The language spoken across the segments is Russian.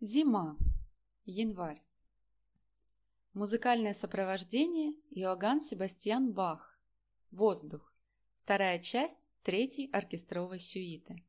Зима. Январь. Музыкальное сопровождение Иоганн Себастьян Бах. Воздух. Вторая часть третьей оркестровой сюиты.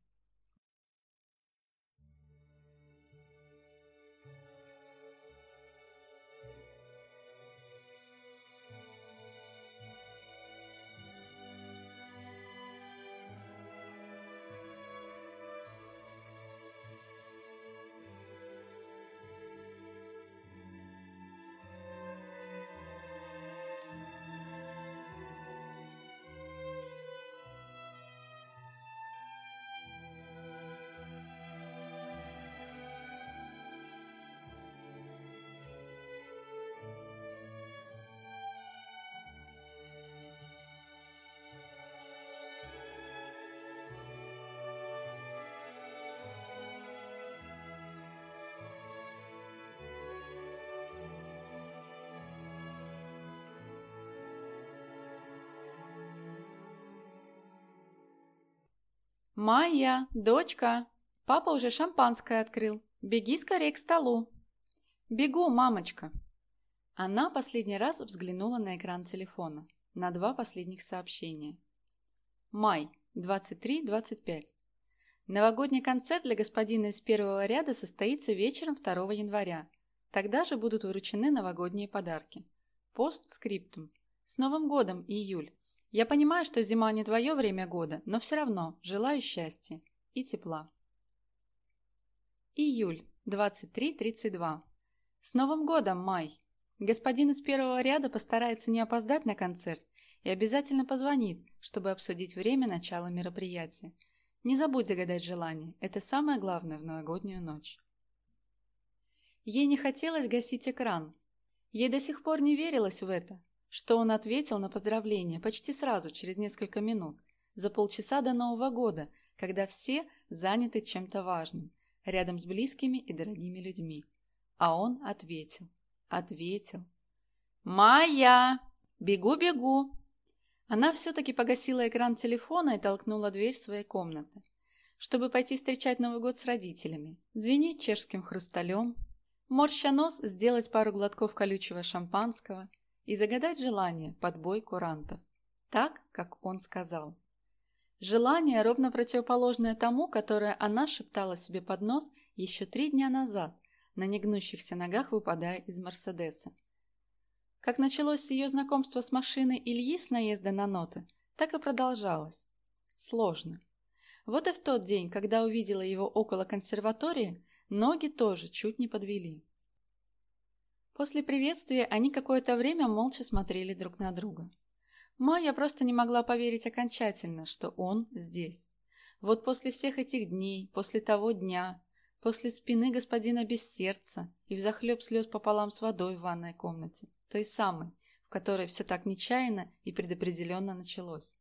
«Майя, дочка, папа уже шампанское открыл. Беги скорее к столу». «Бегу, мамочка». Она последний раз взглянула на экран телефона, на два последних сообщения. Май, 23-25. Новогодний концерт для господина из первого ряда состоится вечером 2 января. Тогда же будут вручены новогодние подарки. Постскриптум. С Новым годом, июль. Я понимаю, что зима не твое время года, но все равно желаю счастья и тепла. Июль, 23.32. С Новым годом, Май! Господин из первого ряда постарается не опоздать на концерт и обязательно позвонит, чтобы обсудить время начала мероприятия. Не забудь загадать желание, это самое главное в новогоднюю ночь. Ей не хотелось гасить экран. Ей до сих пор не верилось в это, что он ответил на поздравление почти сразу, через несколько минут, за полчаса до Нового года, когда все заняты чем-то важным, рядом с близкими и дорогими людьми. А он ответил, ответил. «Майя! Бегу-бегу!» Она все-таки погасила экран телефона и толкнула дверь своей комнаты, чтобы пойти встречать Новый год с родителями, звенеть чешским хрусталем, морща нос сделать пару глотков колючего шампанского – и загадать желание под бой курантов, так, как он сказал. Желание ровно противоположное тому, которое она шептала себе под нос еще три дня назад, на негнущихся ногах выпадая из Мерседеса. Как началось ее знакомство с машиной Ильи с наезда на ноты, так и продолжалось. Сложно. Вот и в тот день, когда увидела его около консерватории, ноги тоже чуть не подвели. После приветствия они какое-то время молча смотрели друг на друга. Майя просто не могла поверить окончательно, что он здесь. Вот после всех этих дней, после того дня, после спины господина без сердца и взахлеб слез пополам с водой в ванной комнате, той самой, в которой все так нечаянно и предопределенно началось.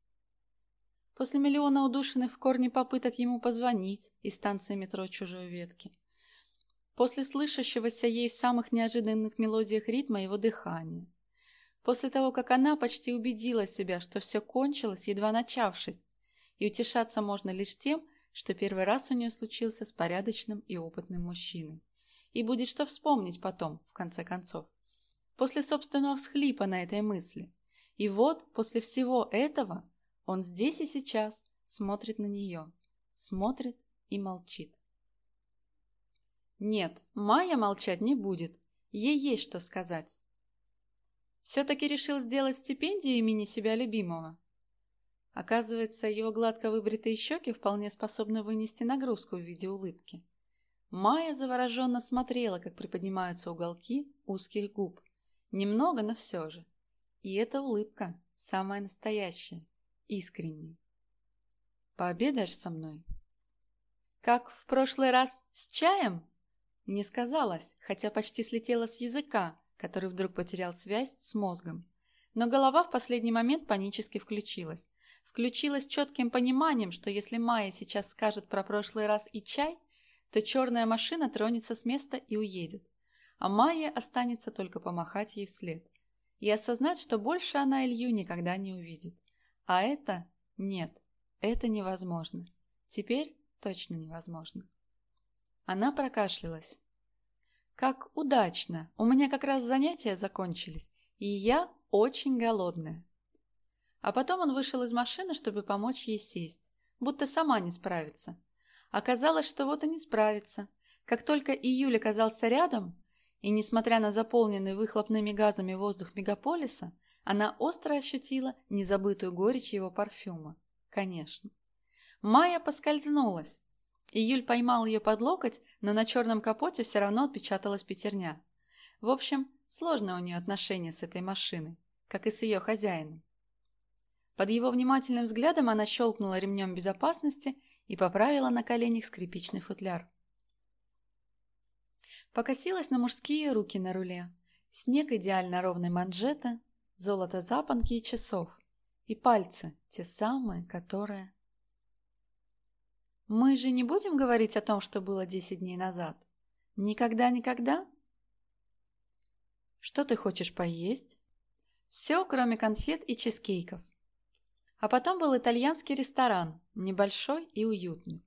После миллиона удушенных в корне попыток ему позвонить из станции метро чужой ветки, после слышащегося ей в самых неожиданных мелодиях ритма его дыхания. После того, как она почти убедила себя, что все кончилось, едва начавшись, и утешаться можно лишь тем, что первый раз у нее случился с порядочным и опытным мужчиной. И будет что вспомнить потом, в конце концов. После собственного всхлипа на этой мысли. И вот, после всего этого, он здесь и сейчас смотрит на нее. Смотрит и молчит. Нет, Майя молчать не будет. Ей есть что сказать. Все-таки решил сделать стипендию имени себя любимого. Оказывается, его гладко выбритые щеки вполне способны вынести нагрузку в виде улыбки. Майя завороженно смотрела, как приподнимаются уголки узких губ. Немного, но все же. И эта улыбка самая настоящая, искренняя. «Пообедаешь со мной?» «Как в прошлый раз с чаем?» Не сказалось, хотя почти слетела с языка, который вдруг потерял связь с мозгом. Но голова в последний момент панически включилась. Включилась четким пониманием, что если Майя сейчас скажет про прошлый раз и чай, то черная машина тронется с места и уедет. А Майя останется только помахать ей вслед. И осознать, что больше она Илью никогда не увидит. А это нет, это невозможно. Теперь точно невозможно. Она прокашлялась. Как удачно! У меня как раз занятия закончились, и я очень голодная. А потом он вышел из машины, чтобы помочь ей сесть, будто сама не справится. Оказалось, что вот и не справится. Как только июль оказался рядом, и, несмотря на заполненный выхлопными газами воздух мегаполиса, она остро ощутила незабытую горечь его парфюма. Конечно. Майя поскользнулась. Июль поймал ее под локоть, но на черном капоте все равно отпечаталась пятерня. В общем, сложно у нее отношения с этой машиной, как и с ее хозяином. Под его внимательным взглядом она щелкнула ремнем безопасности и поправила на коленях скрипичный футляр. Покосилась на мужские руки на руле. Снег идеально ровной манжеты, золото запонки и часов. И пальцы, те самые, которые... Мы же не будем говорить о том, что было десять дней назад? Никогда-никогда? Что ты хочешь поесть? Все, кроме конфет и чизкейков. А потом был итальянский ресторан, небольшой и уютный.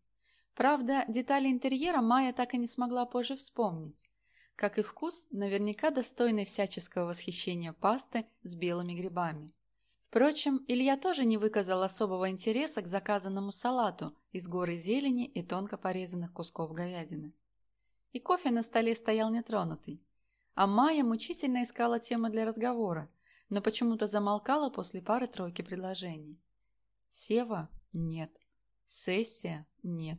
Правда, детали интерьера Майя так и не смогла позже вспомнить. Как и вкус, наверняка достойный всяческого восхищения пасты с белыми грибами. Впрочем, Илья тоже не выказал особого интереса к заказанному салату из горы зелени и тонко порезанных кусков говядины. И кофе на столе стоял нетронутый. А Майя мучительно искала темы для разговора, но почему-то замолкала после пары-тройки предложений. Сева? Нет. Сессия? Нет.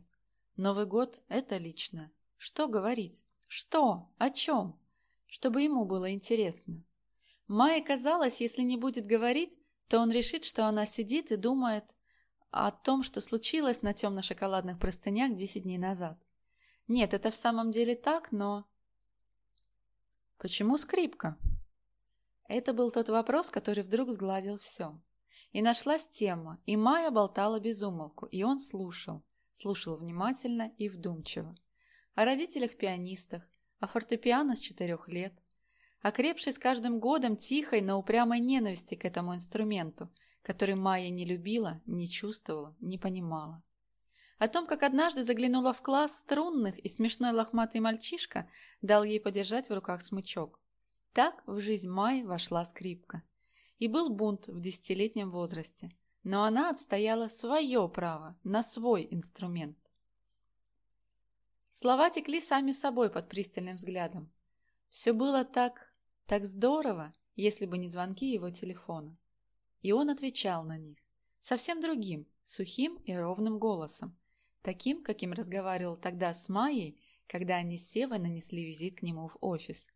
Новый год – это лично. Что говорить? Что? О чем? Чтобы ему было интересно. Майе казалось, если не будет говорить, то он решит, что она сидит и думает о том, что случилось на темно-шоколадных простынях 10 дней назад. Нет, это в самом деле так, но... Почему скрипка? Это был тот вопрос, который вдруг сгладил все. И нашлась тема, и Майя болтала без умолку, и он слушал слушал внимательно и вдумчиво. О родителях-пианистах, о фортепиано с четырех лет, окрепшей с каждым годом тихой, но упрямой ненависти к этому инструменту, который Майя не любила, не чувствовала, не понимала. О том, как однажды заглянула в класс струнных и смешной лохматый мальчишка дал ей подержать в руках смычок. Так в жизнь Майи вошла скрипка. И был бунт в десятилетнем возрасте – но она отстояла свое право на свой инструмент. Слова текли сами собой под пристальным взглядом. Все было так, так здорово, если бы не звонки его телефона. И он отвечал на них, совсем другим, сухим и ровным голосом, таким, каким разговаривал тогда с Майей, когда они с Севой нанесли визит к нему в офис.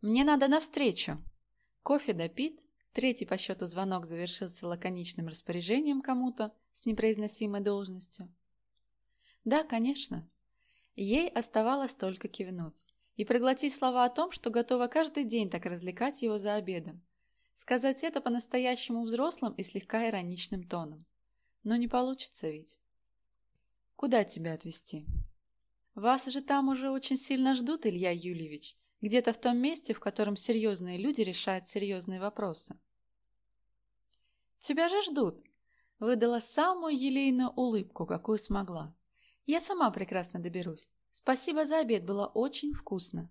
«Мне надо навстречу. Кофе допит, Третий по счету звонок завершился лаконичным распоряжением кому-то с непроизносимой должностью. Да, конечно. Ей оставалось только кивнуть и проглотить слова о том, что готова каждый день так развлекать его за обедом. Сказать это по-настоящему взрослым и слегка ироничным тоном. Но не получится ведь. Куда тебя отвезти? Вас же там уже очень сильно ждут, Илья Юльевич. Где-то в том месте, в котором серьезные люди решают серьезные вопросы. «Тебя же ждут!» Выдала самую елейную улыбку, какую смогла. «Я сама прекрасно доберусь. Спасибо за обед, было очень вкусно».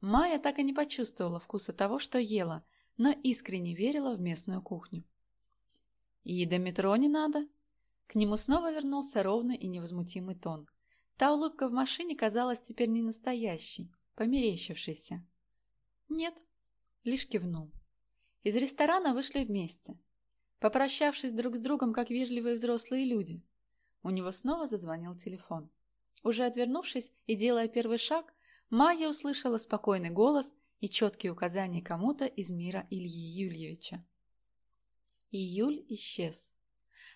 Майя так и не почувствовала вкуса того, что ела, но искренне верила в местную кухню. «И до метро не надо?» К нему снова вернулся ровный и невозмутимый тон. Та улыбка в машине казалась теперь не настоящей, померещившийся. «Нет», — лишь кивнул. Из ресторана вышли вместе, попрощавшись друг с другом, как вежливые взрослые люди. У него снова зазвонил телефон. Уже отвернувшись и делая первый шаг, Майя услышала спокойный голос и четкие указания кому-то из мира Ильи Юльевича. Июль исчез.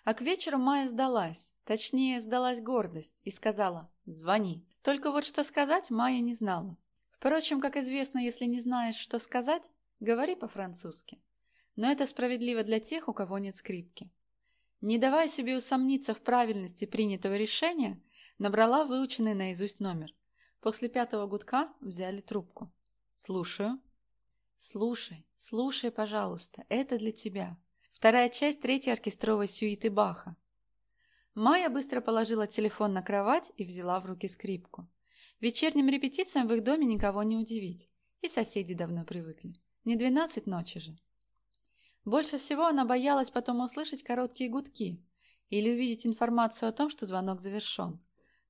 А к вечеру Майя сдалась, точнее, сдалась гордость и сказала «Звони». Только вот что сказать Майя не знала. Впрочем, как известно, если не знаешь, что сказать, говори по-французски. Но это справедливо для тех, у кого нет скрипки. Не давая себе усомниться в правильности принятого решения, набрала выученный наизусть номер. После пятого гудка взяли трубку. «Слушаю». «Слушай, слушай, пожалуйста, это для тебя. Вторая часть третьей оркестровой сюиты Баха». Майя быстро положила телефон на кровать и взяла в руки скрипку. Вечерним репетициям в их доме никого не удивить. И соседи давно привыкли. Не двенадцать ночи же. Больше всего она боялась потом услышать короткие гудки или увидеть информацию о том, что звонок завершен.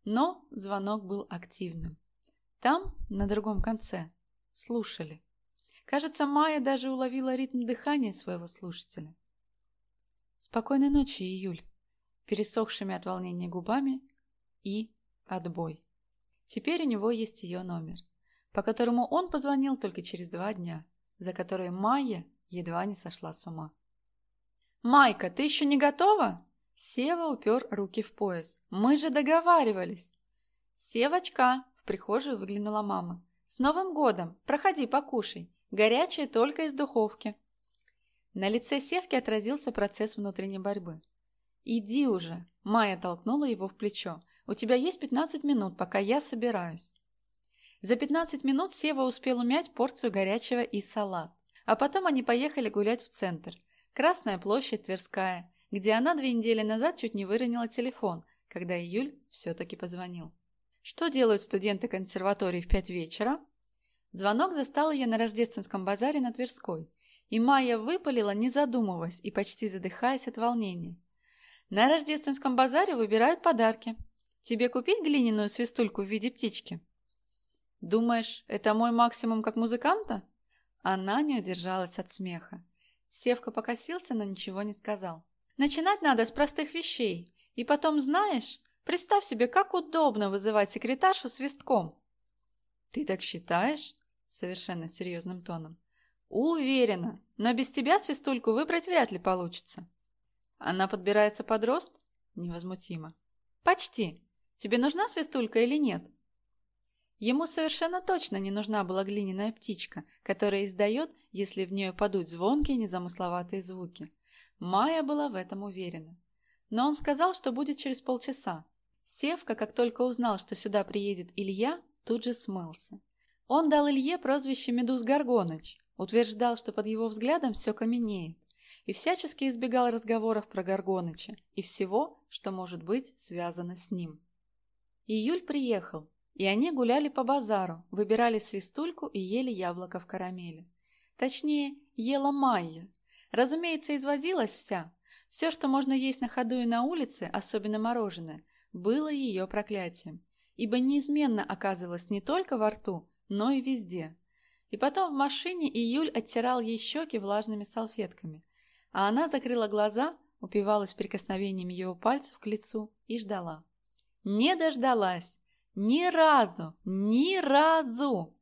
Но звонок был активным. Там, на другом конце, слушали. Кажется, Майя даже уловила ритм дыхания своего слушателя. «Спокойной ночи, Июль», пересохшими от волнения губами и отбой. Теперь у него есть ее номер, по которому он позвонил только через два дня, за которые Майя едва не сошла с ума. «Майка, ты еще не готова?» Сева упер руки в пояс. «Мы же договаривались!» «Севочка!» – в прихожую выглянула мама. «С Новым годом! Проходи, покушай! Горячее только из духовки!» На лице Севки отразился процесс внутренней борьбы. «Иди уже!» – Майя толкнула его в плечо. У тебя есть 15 минут, пока я собираюсь». За 15 минут Сева успел умять порцию горячего и салат. А потом они поехали гулять в центр. Красная площадь Тверская, где она две недели назад чуть не выронила телефон, когда Июль все-таки позвонил. Что делают студенты консерватории в пять вечера? Звонок застал ее на рождественском базаре на Тверской, и Майя выпалила, не задумываясь и почти задыхаясь от волнения. На рождественском базаре выбирают подарки. Тебе купить глиняную свистульку в виде птички? Думаешь, это мой максимум как музыканта? Она не удержалась от смеха. Севка покосился, но ничего не сказал. Начинать надо с простых вещей. И потом, знаешь, представь себе, как удобно вызывать секретаршу свистком. Ты так считаешь? Совершенно серьезным тоном. Уверена, но без тебя свистульку выбрать вряд ли получится. Она подбирается под рост? Невозмутимо. Почти. Тебе нужна свистулька или нет?» Ему совершенно точно не нужна была глиняная птичка, которая издает, если в нее падут звонкие незамысловатые звуки. Майя была в этом уверена. Но он сказал, что будет через полчаса. Севка, как только узнал, что сюда приедет Илья, тут же смылся. Он дал Илье прозвище Медуз Горгоныч, утверждал, что под его взглядом все каменеет, и всячески избегал разговоров про Горгоныча и всего, что может быть связано с ним. Июль приехал, и они гуляли по базару, выбирали свистульку и ели яблоко в карамели. Точнее, ела Майя. Разумеется, извозилась вся. Все, что можно есть на ходу и на улице, особенно мороженое, было ее проклятием, ибо неизменно оказывалось не только во рту, но и везде. И потом в машине Июль оттирал ей щеки влажными салфетками, а она закрыла глаза, упивалась прикосновением его пальцев к лицу и ждала. Не дождалась. Ни разу, ни разу.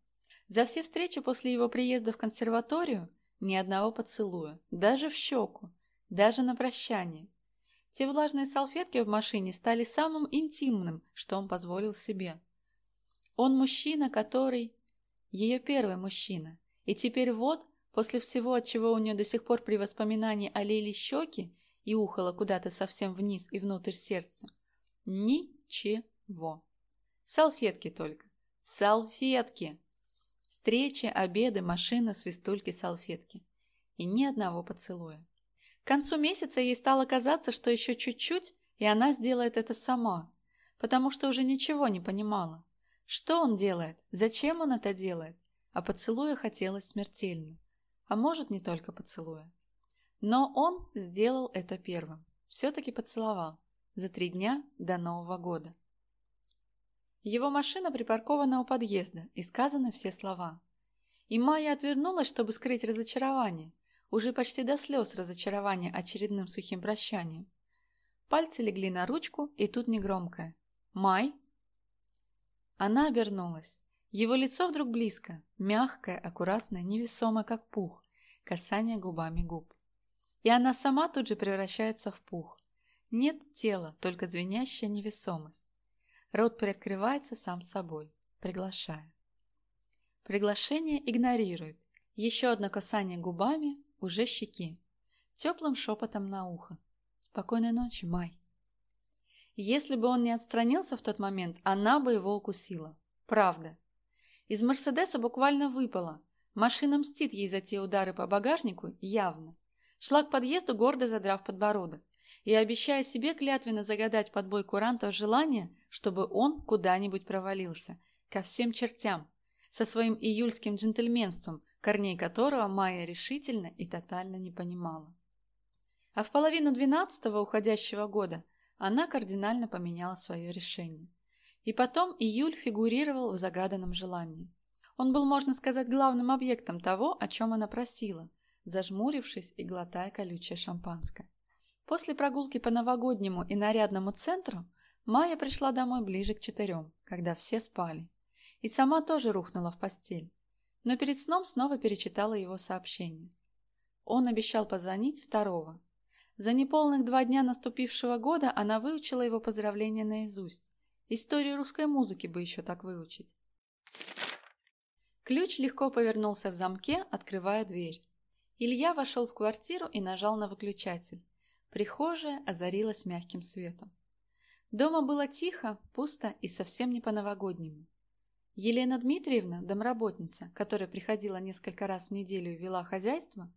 За все встречи после его приезда в консерваторию ни одного поцелуя, даже в щеку, даже на прощание. Те влажные салфетки в машине стали самым интимным, что он позволил себе. Он мужчина, который... Ее первый мужчина. И теперь вот, после всего, от чего у нее до сих пор при воспоминании олели щеки и ухало куда-то совсем вниз и внутрь сердца, Ничего. Салфетки только. Салфетки. Встречи, обеды, машина, свистульки, салфетки. И ни одного поцелуя. К концу месяца ей стало казаться, что еще чуть-чуть, и она сделает это сама, потому что уже ничего не понимала. Что он делает? Зачем он это делает? А поцелуя хотелось смертельно. А может, не только поцелуя. Но он сделал это первым. Все-таки поцеловал за три дня до Нового года. Его машина припаркована у подъезда, и сказаны все слова. И Майя отвернулась, чтобы скрыть разочарование, уже почти до слез разочарования очередным сухим прощанием. Пальцы легли на ручку, и тут негромкое. «Май?» Она обернулась. Его лицо вдруг близко, мягкое, аккуратное, невесомое, как пух, касание губами губ. И она сама тут же превращается в пух. Нет тела, только звенящая невесомость. Рот приоткрывается сам собой, приглашая. Приглашение игнорирует. Еще одно касание губами, уже щеки. Теплым шепотом на ухо. Спокойной ночи, Май. Если бы он не отстранился в тот момент, она бы его укусила. Правда. Из Мерседеса буквально выпала. Машина мстит ей за те удары по багажнику явно. Шла к подъезду, гордо задрав подбородок и обещая себе клятвенно загадать под бой курантов желание, чтобы он куда-нибудь провалился. Ко всем чертям. Со своим июльским джентльменством, корней которого Майя решительно и тотально не понимала. А в половину двенадцатого уходящего года она кардинально поменяла свое решение. И потом июль фигурировал в загаданном желании. Он был, можно сказать, главным объектом того, о чем она просила, зажмурившись и глотая колючее шампанское. После прогулки по новогоднему и нарядному центру Майя пришла домой ближе к четырем, когда все спали. И сама тоже рухнула в постель. Но перед сном снова перечитала его сообщение. Он обещал позвонить второго. За неполных два дня наступившего года она выучила его поздравления наизусть. Историю русской музыки бы еще так выучить. Ключ легко повернулся в замке, открывая дверь. Илья вошел в квартиру и нажал на выключатель. Прихожая озарилась мягким светом. Дома было тихо, пусто и совсем не по-новогоднему. Елена Дмитриевна, домработница, которая приходила несколько раз в неделю и вела хозяйство,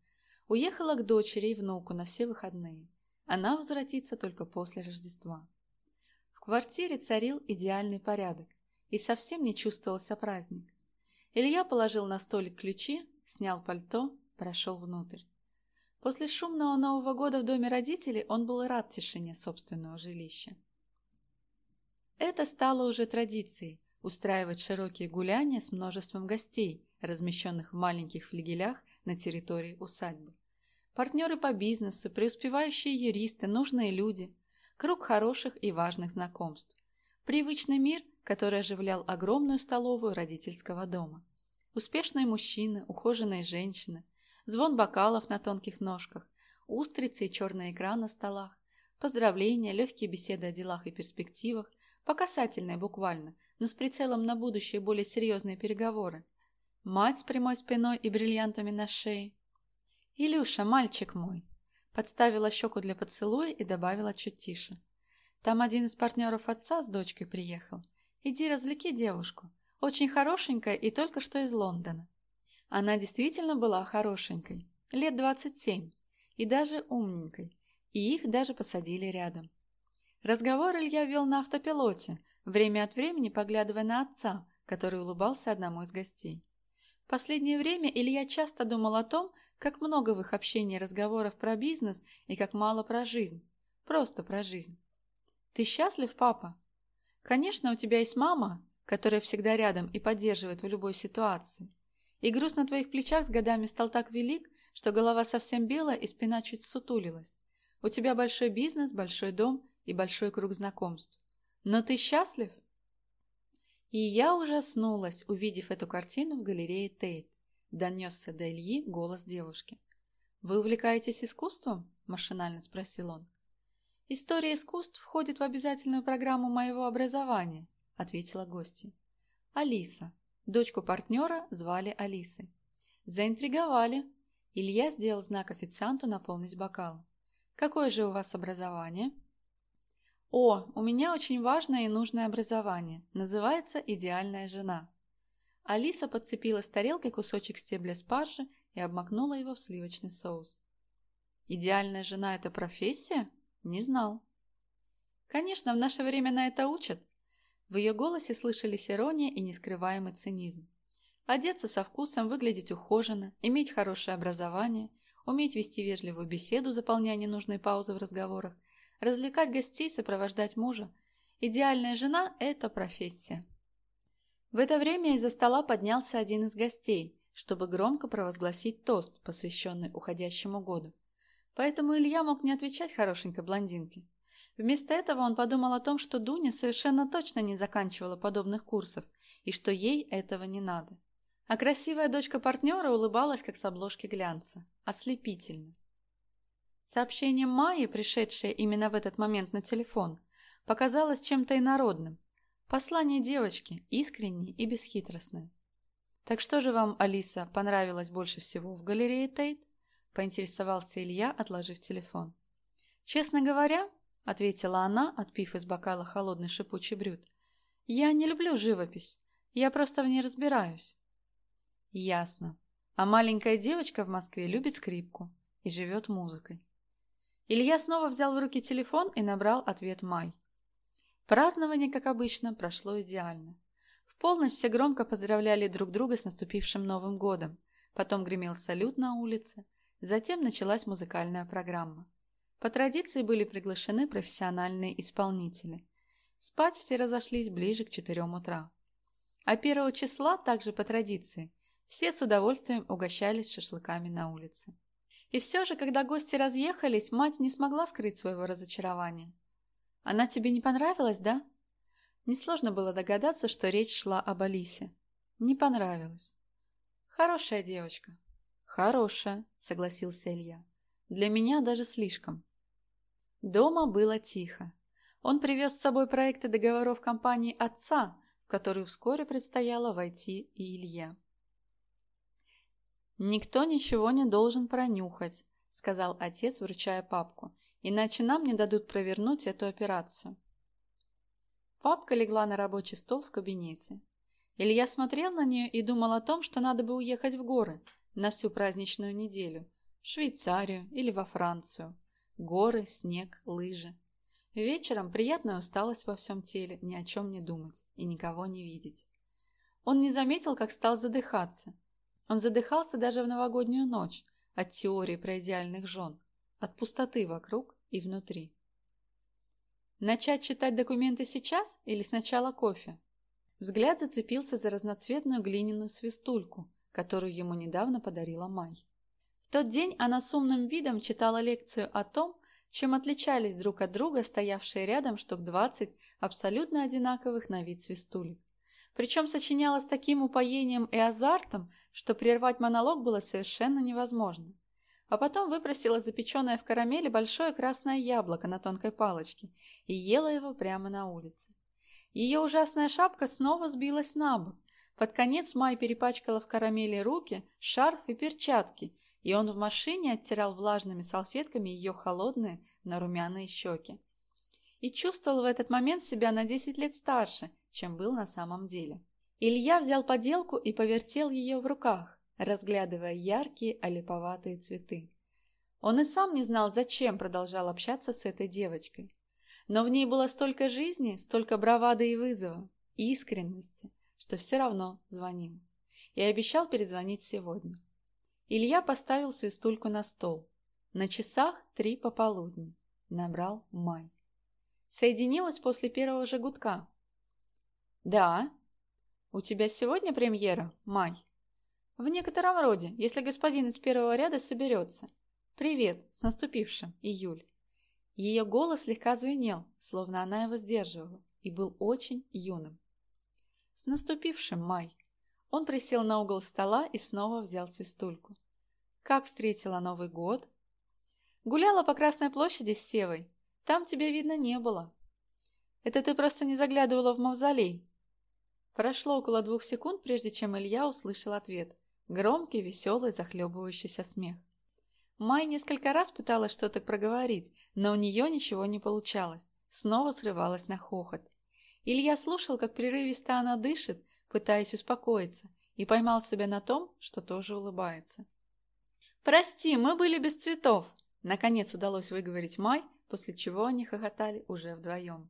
уехала к дочери и внуку на все выходные. Она возвратится только после Рождества. В квартире царил идеальный порядок, и совсем не чувствовался праздник. Илья положил на столик ключи, снял пальто, прошел внутрь. После шумного Нового года в доме родителей он был рад тишине собственного жилища. Это стало уже традицией – устраивать широкие гуляния с множеством гостей, размещенных в маленьких флигелях на территории усадьбы. Партнеры по бизнесу, преуспевающие юристы, нужные люди, круг хороших и важных знакомств. Привычный мир, который оживлял огромную столовую родительского дома. Успешные мужчины, ухоженные женщины, звон бокалов на тонких ножках, устрицы и черный экран на столах, поздравления, легкие беседы о делах и перспективах, покасательные буквально, но с прицелом на будущее более серьезные переговоры. Мать с прямой спиной и бриллиантами на шее. «Илюша, мальчик мой!» Подставила щеку для поцелуя и добавила чуть тише. Там один из партнеров отца с дочкой приехал. Иди развлеки девушку. Очень хорошенькая и только что из Лондона. Она действительно была хорошенькой, лет двадцать семь, и даже умненькой, и их даже посадили рядом. Разговор Илья вел на автопилоте, время от времени поглядывая на отца, который улыбался одному из гостей. В последнее время Илья часто думал о том, как много в их общении разговоров про бизнес и как мало про жизнь. Просто про жизнь. «Ты счастлив, папа?» «Конечно, у тебя есть мама, которая всегда рядом и поддерживает в любой ситуации. И груз на твоих плечах с годами стал так велик, что голова совсем белая и спина чуть сутулилась. У тебя большой бизнес, большой дом и большой круг знакомств. Но ты счастлив? И я ужаснулась, увидев эту картину в галерее Тейт. Донесся до Ильи голос девушки. «Вы увлекаетесь искусством?» – машинально спросил он. «История искусств входит в обязательную программу моего образования», – ответила гостья. «Алиса. Дочку партнера звали Алисой». «Заинтриговали». Илья сделал знак официанту наполнить бокал. «Какое же у вас образование?» «О, у меня очень важное и нужное образование. Называется «Идеальная жена». Алиса подцепила с тарелки кусочек стебля спаржи и обмакнула его в сливочный соус. «Идеальная жена – это профессия?» «Не знал». «Конечно, в наше время на это учат». В ее голосе слышались ирония и нескрываемый цинизм. Одеться со вкусом, выглядеть ухоженно, иметь хорошее образование, уметь вести вежливую беседу, заполняя ненужные паузы в разговорах, развлекать гостей, сопровождать мужа. Идеальная жена – это профессия. В это время из-за стола поднялся один из гостей, чтобы громко провозгласить тост, посвященный уходящему году. Поэтому Илья мог не отвечать хорошенькой блондинке. Вместо этого он подумал о том, что Дуня совершенно точно не заканчивала подобных курсов и что ей этого не надо. А красивая дочка партнера улыбалась, как с обложки глянца. Ослепительно. Сообщение Майи, пришедшее именно в этот момент на телефон, показалось чем-то инородным, Послание девочки, искреннее и бесхитростное. «Так что же вам, Алиса, понравилось больше всего в галерее Тейт?» – поинтересовался Илья, отложив телефон. «Честно говоря», – ответила она, отпив из бокала холодный шипучий брют, – «я не люблю живопись, я просто в ней разбираюсь». «Ясно. А маленькая девочка в Москве любит скрипку и живет музыкой». Илья снова взял в руки телефон и набрал ответ Май. Празднование, как обычно, прошло идеально. В полночь все громко поздравляли друг друга с наступившим Новым годом. Потом гремел салют на улице. Затем началась музыкальная программа. По традиции были приглашены профессиональные исполнители. Спать все разошлись ближе к четырем утра. А первого числа, также по традиции, все с удовольствием угощались шашлыками на улице. И все же, когда гости разъехались, мать не смогла скрыть своего разочарования. «Она тебе не понравилась, да?» Несложно было догадаться, что речь шла об Алисе. Не понравилась. «Хорошая девочка». «Хорошая», — согласился Илья. «Для меня даже слишком». Дома было тихо. Он привез с собой проекты договоров компании отца, в которую вскоре предстояло войти и Илья. «Никто ничего не должен пронюхать», — сказал отец, вручая папку, «иначе нам не дадут провернуть эту операцию». Папка легла на рабочий стол в кабинете. Илья смотрел на нее и думал о том, что надо бы уехать в горы на всю праздничную неделю, в Швейцарию или во Францию. Горы, снег, лыжи. Вечером приятная усталость во всем теле, ни о чем не думать и никого не видеть. Он не заметил, как стал задыхаться. Он задыхался даже в новогоднюю ночь от теории про идеальных жен, от пустоты вокруг и внутри. Начать читать документы сейчас или сначала кофе? Взгляд зацепился за разноцветную глиняную свистульку, которую ему недавно подарила Май. В тот день она с умным видом читала лекцию о том, чем отличались друг от друга стоявшие рядом штук 20 абсолютно одинаковых на вид свистулек. Причем сочиняла с таким упоением и азартом, что прервать монолог было совершенно невозможно а потом выпросила запеченное в карамели большое красное яблоко на тонкой палочке и ела его прямо на улице. Ее ужасная шапка снова сбилась на бок. Под конец Май перепачкала в карамели руки, шарф и перчатки, и он в машине оттирал влажными салфетками ее холодные, нарумяные щеки. И чувствовал в этот момент себя на 10 лет старше, чем был на самом деле. Илья взял поделку и повертел ее в руках разглядывая яркие олиповатые цветы. Он и сам не знал, зачем продолжал общаться с этой девочкой. Но в ней было столько жизни, столько бравады и вызова, и искренности, что все равно звонил. И обещал перезвонить сегодня. Илья поставил свистульку на стол. На часах три пополудни. Набрал май. Соединилась после первого же гудка. «Да. У тебя сегодня премьера, Май?» В некотором роде, если господин из первого ряда соберется. Привет, с наступившим, июль. Ее голос слегка звенел, словно она его сдерживала, и был очень юным. С наступившим, Май. Он присел на угол стола и снова взял свистульку. Как встретила Новый год? Гуляла по Красной площади с Севой. Там тебя видно не было. Это ты просто не заглядывала в мавзолей. Прошло около двух секунд, прежде чем Илья услышал ответ. Громкий, веселый, захлебывающийся смех. Май несколько раз пыталась что-то проговорить, но у нее ничего не получалось. Снова срывалась на хохот. Илья слушал, как прерывисто она дышит, пытаясь успокоиться, и поймал себя на том, что тоже улыбается. «Прости, мы были без цветов!» Наконец удалось выговорить Май, после чего они хохотали уже вдвоем.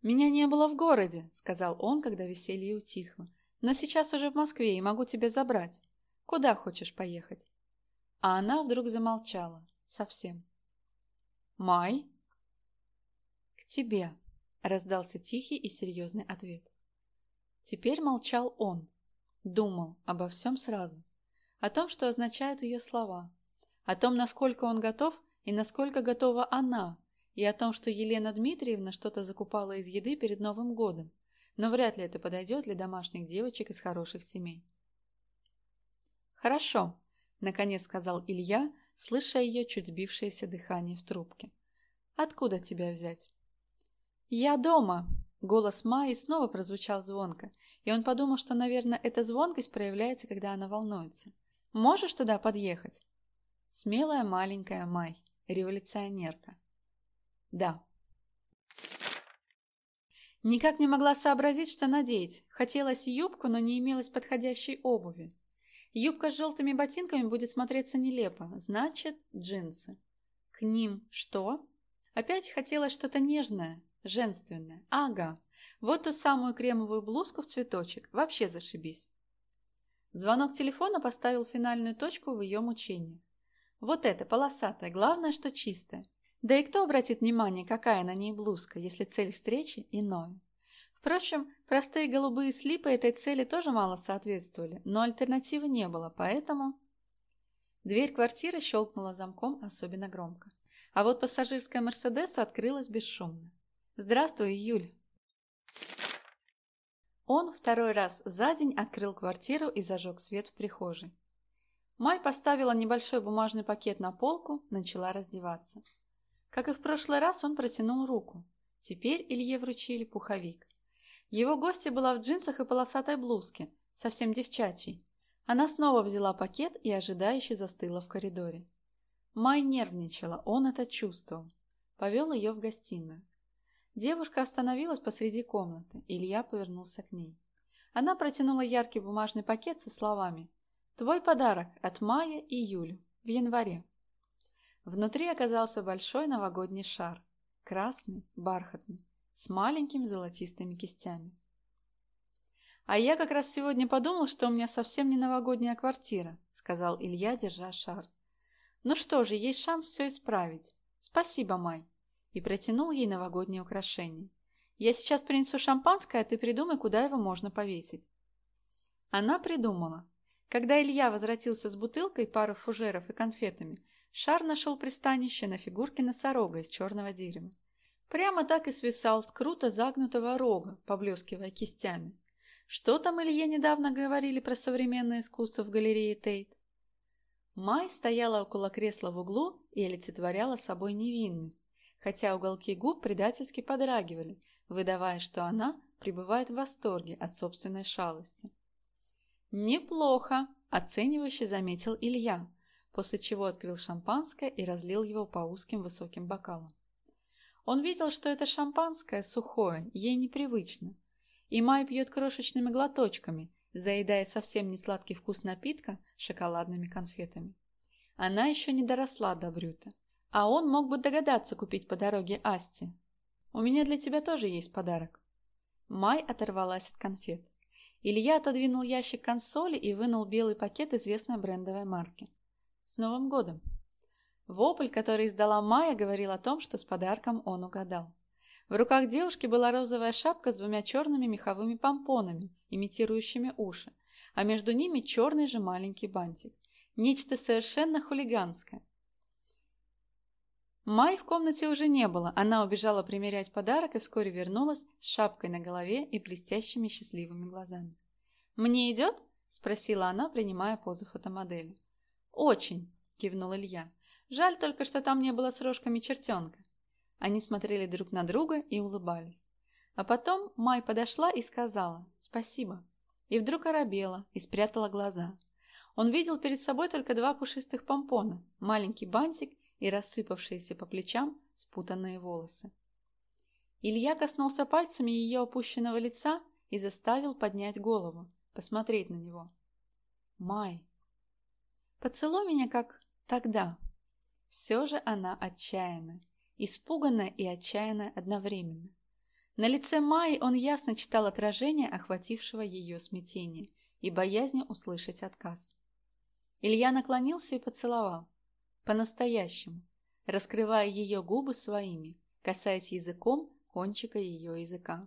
«Меня не было в городе», — сказал он, когда веселье утихло. «Но сейчас уже в Москве и могу тебя забрать. Куда хочешь поехать?» А она вдруг замолчала. Совсем. «Май?» «К тебе», — раздался тихий и серьезный ответ. Теперь молчал он. Думал обо всем сразу. О том, что означают ее слова. О том, насколько он готов и насколько готова она. И о том, что Елена Дмитриевна что-то закупала из еды перед Новым годом. Но вряд ли это подойдет для домашних девочек из хороших семей. «Хорошо», — наконец сказал Илья, слыша ее чуть сбившееся дыхание в трубке. «Откуда тебя взять?» «Я дома!» Голос Майи снова прозвучал звонко, и он подумал, что, наверное, эта звонкость проявляется, когда она волнуется. «Можешь туда подъехать?» Смелая маленькая Май, революционерка. «Да». Никак не могла сообразить, что надеть. Хотелось юбку, но не имелось подходящей обуви. Юбка с желтыми ботинками будет смотреться нелепо, значит, джинсы. К ним что? Опять хотелось что-то нежное, женственное. Ага, Вот ту самую кремовую блузку в цветочек. Вообще зашибись. Звонок телефона поставил финальную точку в ее мучении. Вот это, полосатая, главное, что чистая. Да и кто обратит внимание, какая на ней блузка, если цель встречи иной? Впрочем, простые голубые слипы этой цели тоже мало соответствовали, но альтернативы не было, поэтому... Дверь квартиры щелкнула замком особенно громко. А вот пассажирская «Мерседес» открылась бесшумно. «Здравствуй, Юль!» Он второй раз за день открыл квартиру и зажег свет в прихожей. Май поставила небольшой бумажный пакет на полку, начала раздеваться. Как и в прошлый раз, он протянул руку. Теперь Илье вручили пуховик. Его гостья была в джинсах и полосатой блузке, совсем девчачьей. Она снова взяла пакет и ожидающе застыла в коридоре. Май нервничала, он это чувствовал. Повел ее в гостиную. Девушка остановилась посреди комнаты, Илья повернулся к ней. Она протянула яркий бумажный пакет со словами «Твой подарок от мая и июля, в январе». Внутри оказался большой новогодний шар, красный, бархатный, с маленькими золотистыми кистями. «А я как раз сегодня подумал, что у меня совсем не новогодняя квартира», сказал Илья, держа шар. «Ну что же, есть шанс все исправить. Спасибо, Май» и протянул ей новогоднее украшение. «Я сейчас принесу шампанское, а ты придумай, куда его можно повесить». Она придумала. Когда Илья возвратился с бутылкой, парой фужеров и конфетами, шар нашел пристанище на фигурке носорога из черного дерева. Прямо так и свисал с круто загнутого рога, поблескивая кистями. Что там Илье недавно говорили про современное искусство в галерее Тейт? Май стояла около кресла в углу и олицетворяла собой невинность хотя уголки губ предательски подрагивали, выдавая, что она пребывает в восторге от собственной шалости. «Неплохо», – оценивающе заметил Илья, после чего открыл шампанское и разлил его по узким высоким бокалам. Он видел, что это шампанское сухое, ей непривычно, и Май пьет крошечными глоточками, заедая совсем не сладкий вкус напитка шоколадными конфетами. Она еще не доросла до брюта. А он мог бы догадаться купить по дороге Асти. У меня для тебя тоже есть подарок. Май оторвалась от конфет. Илья отодвинул ящик консоли и вынул белый пакет известной брендовой марки. С Новым годом! Вопль, который издала Майя, говорил о том, что с подарком он угадал. В руках девушки была розовая шапка с двумя черными меховыми помпонами, имитирующими уши, а между ними черный же маленький бантик. Нечто совершенно хулиганское. Май в комнате уже не было, она убежала примерять подарок и вскоре вернулась с шапкой на голове и блестящими счастливыми глазами. «Мне идет?» – спросила она, принимая позу фотомодели. «Очень!» – кивнул Илья. «Жаль только, что там не было с рожками чертенка». Они смотрели друг на друга и улыбались. А потом Май подошла и сказала «Спасибо». И вдруг оробела и спрятала глаза. Он видел перед собой только два пушистых помпона, маленький бантик и рассыпавшиеся по плечам спутанные волосы. Илья коснулся пальцами ее опущенного лица и заставил поднять голову, посмотреть на него. «Май, поцелуй меня, как тогда». Все же она отчаянна, испуганная и отчаянная одновременно. На лице Майи он ясно читал отражение охватившего ее смятения и боязни услышать отказ. Илья наклонился и поцеловал по-настоящему, раскрывая ее губы своими, касаясь языком кончика ее языка.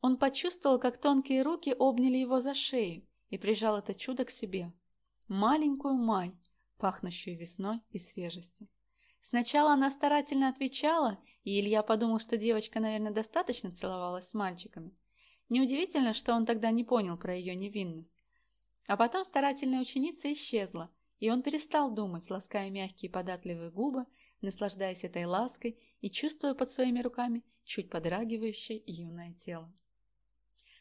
Он почувствовал, как тонкие руки обняли его за шею и прижал это чудо к себе. Маленькую Май, пахнущую весной и свежестью. Сначала она старательно отвечала, и Илья подумал, что девочка, наверное, достаточно целовалась с мальчиками. Неудивительно, что он тогда не понял про ее невинность. А потом старательная ученица исчезла, и он перестал думать, лаская мягкие податливые губы, наслаждаясь этой лаской и чувствуя под своими руками чуть подрагивающее юное тело.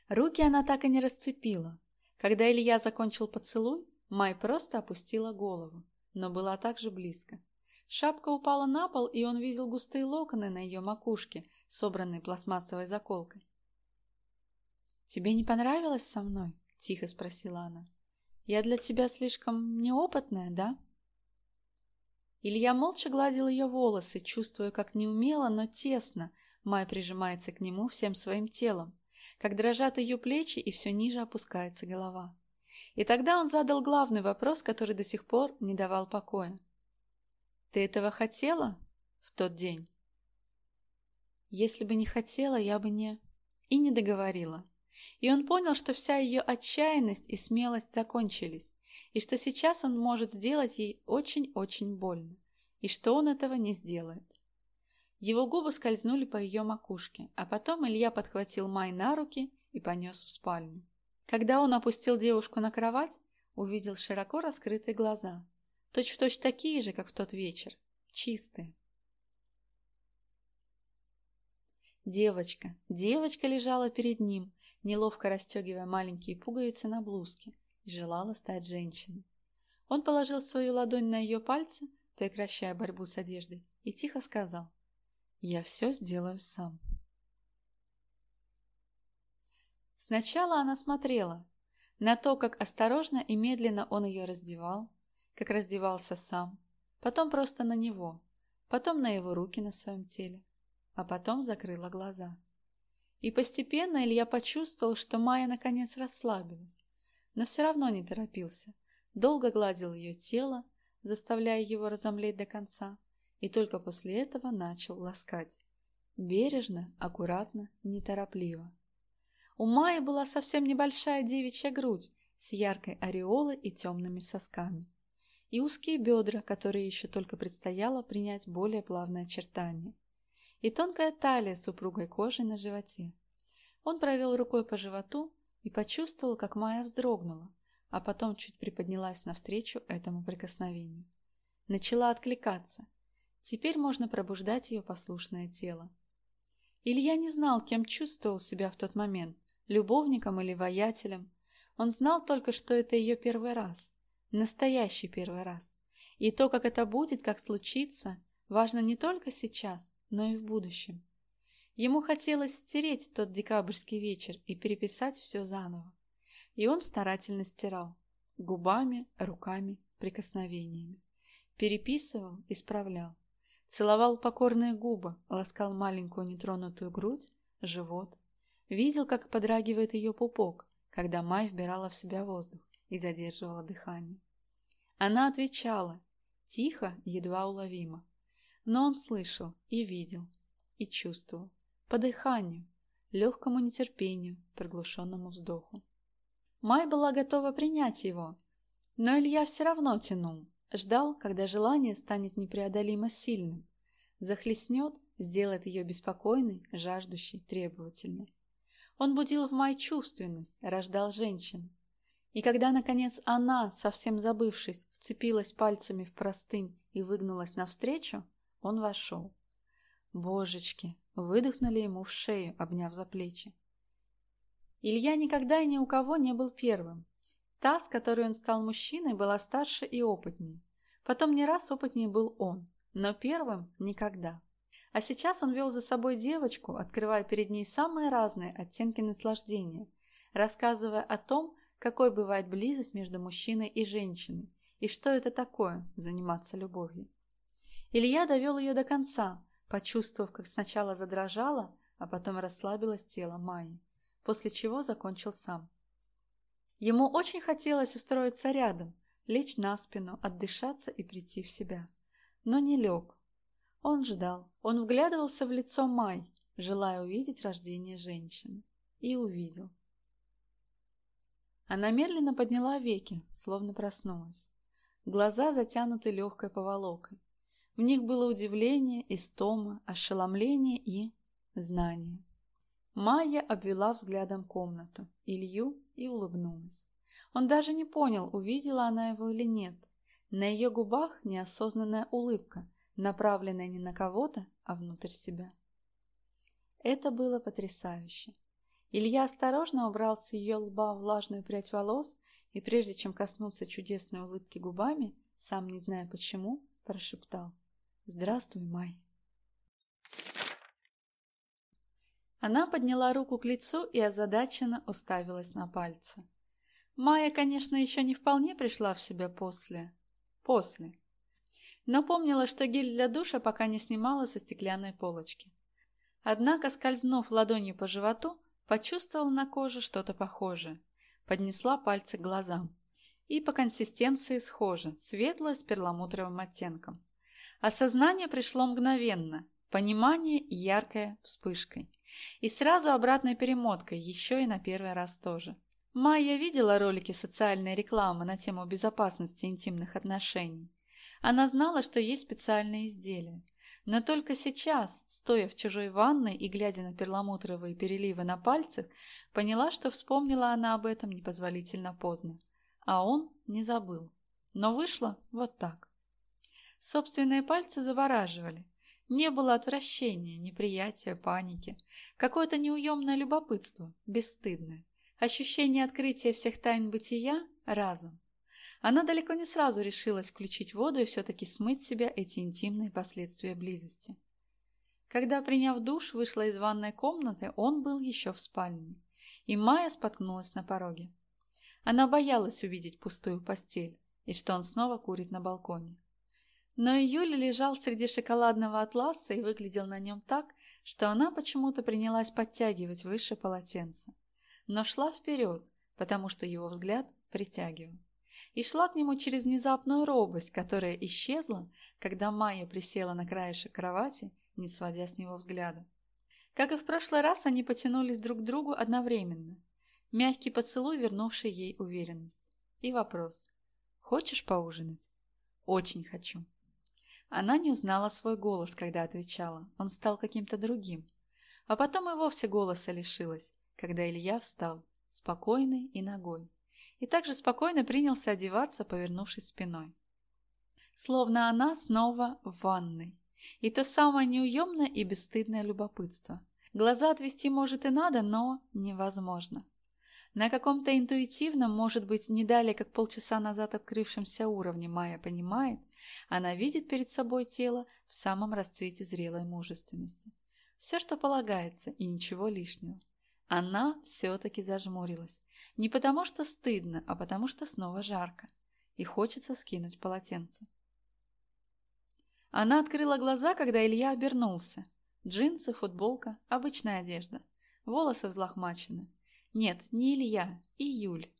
Руки она так и не расцепила. Когда Илья закончил поцелуй, Май просто опустила голову, но была также близко. Шапка упала на пол, и он видел густые локоны на ее макушке, собранные пластмассовой заколкой. «Тебе не понравилось со мной?» – тихо спросила она. Я для тебя слишком неопытная, да?» Илья молча гладил ее волосы, чувствуя, как неумело, но тесно Май прижимается к нему всем своим телом, как дрожат ее плечи и все ниже опускается голова. И тогда он задал главный вопрос, который до сих пор не давал покоя. «Ты этого хотела в тот день?» «Если бы не хотела, я бы не...» И не договорила. И он понял, что вся ее отчаянность и смелость закончились, и что сейчас он может сделать ей очень-очень больно, и что он этого не сделает. Его губы скользнули по ее макушке, а потом Илья подхватил Май на руки и понес в спальню. Когда он опустил девушку на кровать, увидел широко раскрытые глаза, точь-в-точь точь такие же, как в тот вечер, чистые. Девочка, девочка лежала перед ним, неловко расстегивая маленькие пуговицы на блузке, и желала стать женщиной. Он положил свою ладонь на ее пальцы, прекращая борьбу с одеждой, и тихо сказал я все сделаю сам. Сначала она смотрела на то, как осторожно и медленно он ее раздевал, как раздевался сам, потом просто на него, потом на его руки на своем теле, а потом закрыла глаза. И постепенно Илья почувствовал, что Майя наконец расслабилась, но все равно не торопился, долго гладил ее тело, заставляя его разомлеть до конца, и только после этого начал ласкать. Бережно, аккуратно, неторопливо. У Майи была совсем небольшая девичья грудь с яркой ореолой и темными сосками. И узкие бедра, которые еще только предстояло принять более плавное очертание. И тонкая талия с упругой кожей на животе. Он провел рукой по животу и почувствовал, как Майя вздрогнула, а потом чуть приподнялась навстречу этому прикосновению. Начала откликаться, Теперь можно пробуждать ее послушное тело. Илья не знал, кем чувствовал себя в тот момент, любовником или воятелем. Он знал только, что это ее первый раз, настоящий первый раз. И то, как это будет, как случится, важно не только сейчас, но и в будущем. Ему хотелось стереть тот декабрьский вечер и переписать все заново. И он старательно стирал. Губами, руками, прикосновениями. Переписывал, исправлял. Целовал покорные губы, ласкал маленькую нетронутую грудь, живот. Видел, как подрагивает ее пупок, когда Май вбирала в себя воздух и задерживала дыхание. Она отвечала, тихо, едва уловимо. Но он слышал и видел, и чувствовал, по дыханию, легкому нетерпению, приглушенному вздоху. Май была готова принять его, но Илья все равно тянул, Ждал, когда желание станет непреодолимо сильным, захлестнет, сделает ее беспокойной, жаждущей, требовательной. Он будил в Май чувственность, рождал женщин. И когда, наконец, она, совсем забывшись, вцепилась пальцами в простынь и выгнулась навстречу, он вошел. Божечки! Выдохнули ему в шею, обняв за плечи. Илья никогда и ни у кого не был первым. Та, с которой он стал мужчиной, была старше и опытнее. Потом не раз опытнее был он, но первым никогда. А сейчас он вел за собой девочку, открывая перед ней самые разные оттенки наслаждения, рассказывая о том, какой бывает близость между мужчиной и женщиной, и что это такое – заниматься любовью. Илья довел ее до конца, почувствовав, как сначала задрожало, а потом расслабилось тело Майи, после чего закончил сам. Ему очень хотелось устроиться рядом, лечь на спину, отдышаться и прийти в себя. Но не лег. Он ждал. Он вглядывался в лицо Май, желая увидеть рождение женщины. И увидел. Она медленно подняла веки, словно проснулась. Глаза затянуты легкой поволокой. В них было удивление, истома, ошеломление и знание. Майя обвела взглядом комнату, Илью и улыбнулась. Он даже не понял, увидела она его или нет. На ее губах неосознанная улыбка, направленная не на кого-то, а внутрь себя. Это было потрясающе. Илья осторожно убрал с ее лба влажную прядь волос и, прежде чем коснуться чудесной улыбки губами, сам не зная почему, прошептал «Здравствуй, Май». Она подняла руку к лицу и озадаченно уставилась на пальцы. Майя, конечно, еще не вполне пришла в себя после. После. Но помнила, что гель для душа пока не снимала со стеклянной полочки. Однако, скользнув ладонью по животу, почувствовала на коже что-то похожее. Поднесла пальцы к глазам. И по консистенции схоже, светлое с перламутровым оттенком. Осознание пришло мгновенно, понимание яркой вспышкой. И сразу обратной перемоткой, еще и на первый раз тоже. Майя видела ролики социальной рекламы на тему безопасности интимных отношений. Она знала, что есть специальные изделия. Но только сейчас, стоя в чужой ванной и глядя на перламутровые переливы на пальцах, поняла, что вспомнила она об этом непозволительно поздно. А он не забыл. Но вышло вот так. Собственные пальцы завораживали. Не было отвращения, неприятия, паники. Какое-то неуемное любопытство, бесстыдное. Ощущение открытия всех тайн бытия разом. Она далеко не сразу решилась включить воду и все-таки смыть себя эти интимные последствия близости. Когда, приняв душ, вышла из ванной комнаты, он был еще в спальне. И Майя споткнулась на пороге. Она боялась увидеть пустую постель и что он снова курит на балконе. Но июль лежал среди шоколадного атласа и выглядел на нем так, что она почему-то принялась подтягивать выше полотенца. Но шла вперед, потому что его взгляд притягивал. И шла к нему через внезапную робость, которая исчезла, когда Майя присела на краешек кровати, не сводя с него взгляда. Как и в прошлый раз, они потянулись друг к другу одновременно. Мягкий поцелуй, вернувший ей уверенность. И вопрос. «Хочешь поужинать?» «Очень хочу». Она не узнала свой голос, когда отвечала. Он стал каким-то другим. А потом и вовсе голоса лишилась, когда Илья встал, спокойный и ногой. И также спокойно принялся одеваться, повернувшись спиной. Словно она снова в ванной. И то самое неуемное и бесстыдное любопытство. Глаза отвести может и надо, но невозможно. На каком-то интуитивном, может быть, не далее, как полчаса назад открывшемся уровне Майя понимает, она видит перед собой тело в самом расцвете зрелой мужественности. Все, что полагается, и ничего лишнего. Она все-таки зажмурилась. Не потому, что стыдно, а потому, что снова жарко. И хочется скинуть полотенце. Она открыла глаза, когда Илья обернулся. Джинсы, футболка, обычная одежда. Волосы взлохмачены. Нет, не Илья, Июль.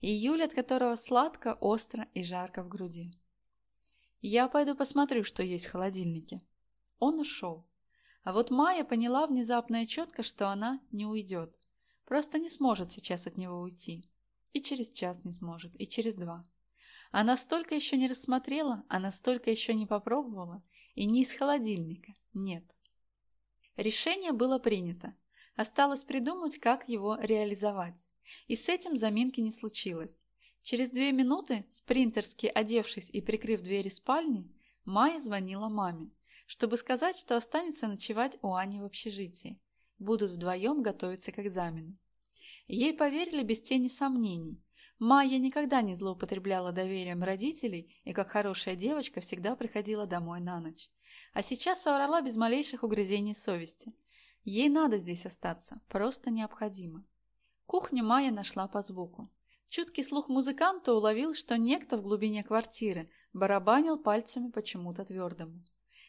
Июль, от которого сладко, остро и жарко в груди. Я пойду посмотрю, что есть в холодильнике. Он ушел. А вот Майя поняла внезапно и четко, что она не уйдет. Просто не сможет сейчас от него уйти. И через час не сможет, и через два. Она столько еще не рассмотрела, она столько еще не попробовала. И не из холодильника, нет. Решение было принято. Осталось придумать, как его реализовать. И с этим заминки не случилось. Через две минуты, спринтерски одевшись и прикрыв двери спальни, Майя звонила маме чтобы сказать, что останется ночевать у Ани в общежитии. Будут вдвоем готовиться к экзамену. Ей поверили без тени сомнений. Майя никогда не злоупотребляла доверием родителей и, как хорошая девочка, всегда приходила домой на ночь. А сейчас соврала без малейших угрызений совести. Ей надо здесь остаться, просто необходимо. Кухню Майя нашла по звуку. Чуткий слух музыканта уловил, что некто в глубине квартиры барабанил пальцами почему-то твердому.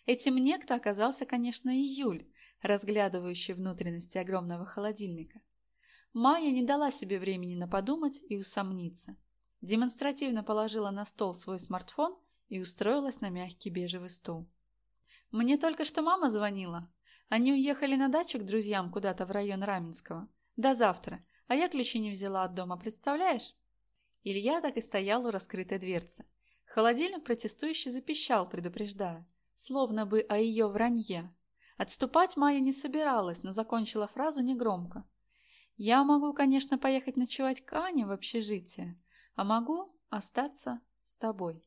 Этим некто оказался, конечно, Июль, разглядывающий внутренности огромного холодильника. Майя не дала себе времени на подумать и усомниться. Демонстративно положила на стол свой смартфон и устроилась на мягкий бежевый стул. «Мне только что мама звонила. Они уехали на дачу к друзьям куда-то в район Раменского. До завтра, а я ключи не взяла от дома, представляешь?» Илья так и стоял у раскрытой дверцы. Холодильник протестующий запищал, предупреждая словно бы о ее вранье. Отступать Майя не собиралась, но закончила фразу негромко. «Я могу, конечно, поехать ночевать к Ане в общежитие, а могу остаться с тобой».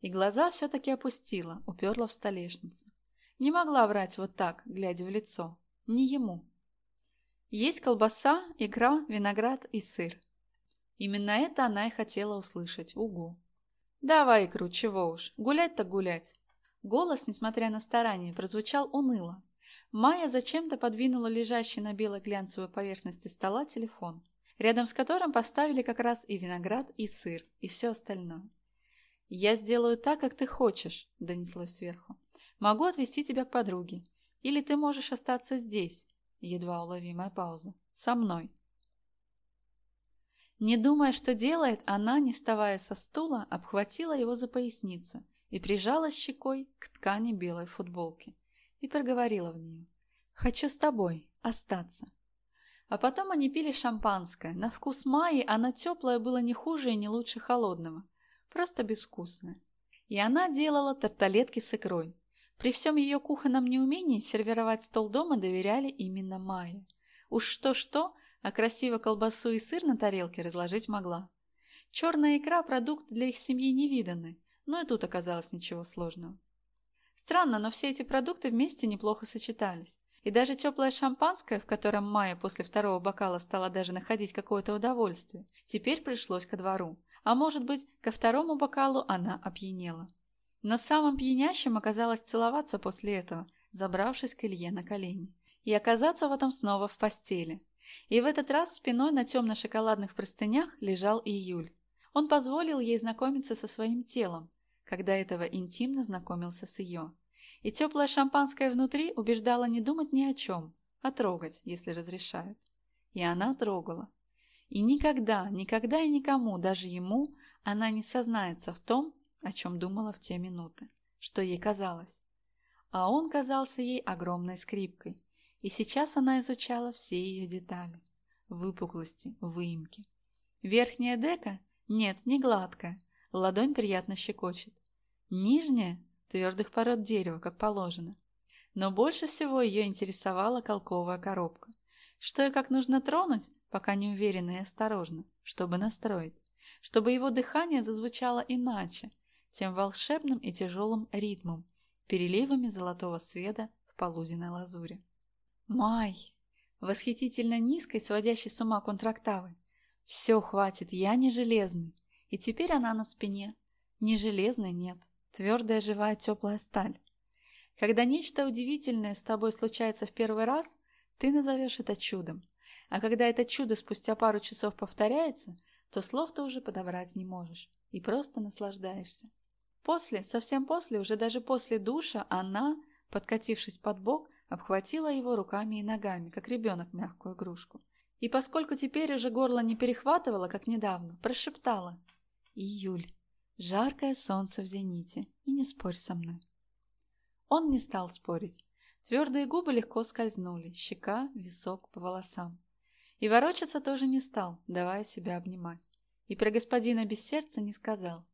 И глаза все-таки опустила, уперла в столешницу. Не могла врать вот так, глядя в лицо. Не ему. Есть колбаса, икра, виноград и сыр. Именно это она и хотела услышать. Угу. Давай икру, чего уж. Гулять так гулять. Голос, несмотря на старание, прозвучал уныло. Майя зачем-то подвинула лежащий на белой глянцевой поверхности стола телефон, рядом с которым поставили как раз и виноград, и сыр, и все остальное. «Я сделаю так, как ты хочешь», — донеслось сверху. «Могу отвезти тебя к подруге. Или ты можешь остаться здесь, едва уловимая пауза, со мной. Не думая, что делает, она, не вставая со стула, обхватила его за поясницу и прижала щекой к ткани белой футболки и проговорила в нее «Хочу с тобой остаться». А потом они пили шампанское. На вкус Майи оно теплое было не хуже и не лучше холодного. Просто безвкусное. И она делала тарталетки с икрой. При всем ее кухонном неумении сервировать стол дома доверяли именно Майе. Уж что-что, а красиво колбасу и сыр на тарелке разложить могла. Черная икра – продукт для их семьи невиданный, но и тут оказалось ничего сложного. Странно, но все эти продукты вместе неплохо сочетались. И даже теплое шампанское, в котором Майя после второго бокала стала даже находить какое-то удовольствие, теперь пришлось ко двору. А может быть, ко второму бокалу она опьянела. Но самым пьянящим оказалось целоваться после этого, забравшись к Илье на колени. И оказаться потом снова в постели. И в этот раз спиной на темно-шоколадных простынях лежал Июль. Он позволил ей знакомиться со своим телом, когда этого интимно знакомился с ее. И теплое шампанское внутри убеждало не думать ни о чем, а трогать, если разрешают. И она трогала. И никогда, никогда и никому, даже ему, она не сознается в том, о чем думала в те минуты, что ей казалось. А он казался ей огромной скрипкой, и сейчас она изучала все ее детали. Выпуклости, выемки. Верхняя дека? Нет, не гладкая. Ладонь приятно щекочет. Нижняя? твердых пород дерева, как положено. Но больше всего ее интересовала колковая коробка. Что и как нужно тронуть, пока не уверенно и осторожно, чтобы настроить. Чтобы его дыхание зазвучало иначе, тем волшебным и тяжелым ритмом, переливами золотого света в полуденной лазуре. Май! Восхитительно низкой, сводящей с ума контрактавы. Все, хватит, я не железный. И теперь она на спине. Не железной нет. Твердая, живая, теплая сталь. Когда нечто удивительное с тобой случается в первый раз, ты назовешь это чудом. А когда это чудо спустя пару часов повторяется, то слов ты уже подобрать не можешь и просто наслаждаешься. После, совсем после, уже даже после душа, она, подкатившись под бок, обхватила его руками и ногами, как ребенок мягкую игрушку. И поскольку теперь уже горло не перехватывало, как недавно, прошептала «Июль». Жаркое солнце в зените, и не спорь со мной. Он не стал спорить. Твердые губы легко скользнули, щека, висок по волосам. И ворочаться тоже не стал, давая себя обнимать. И про господина без сердца не сказал.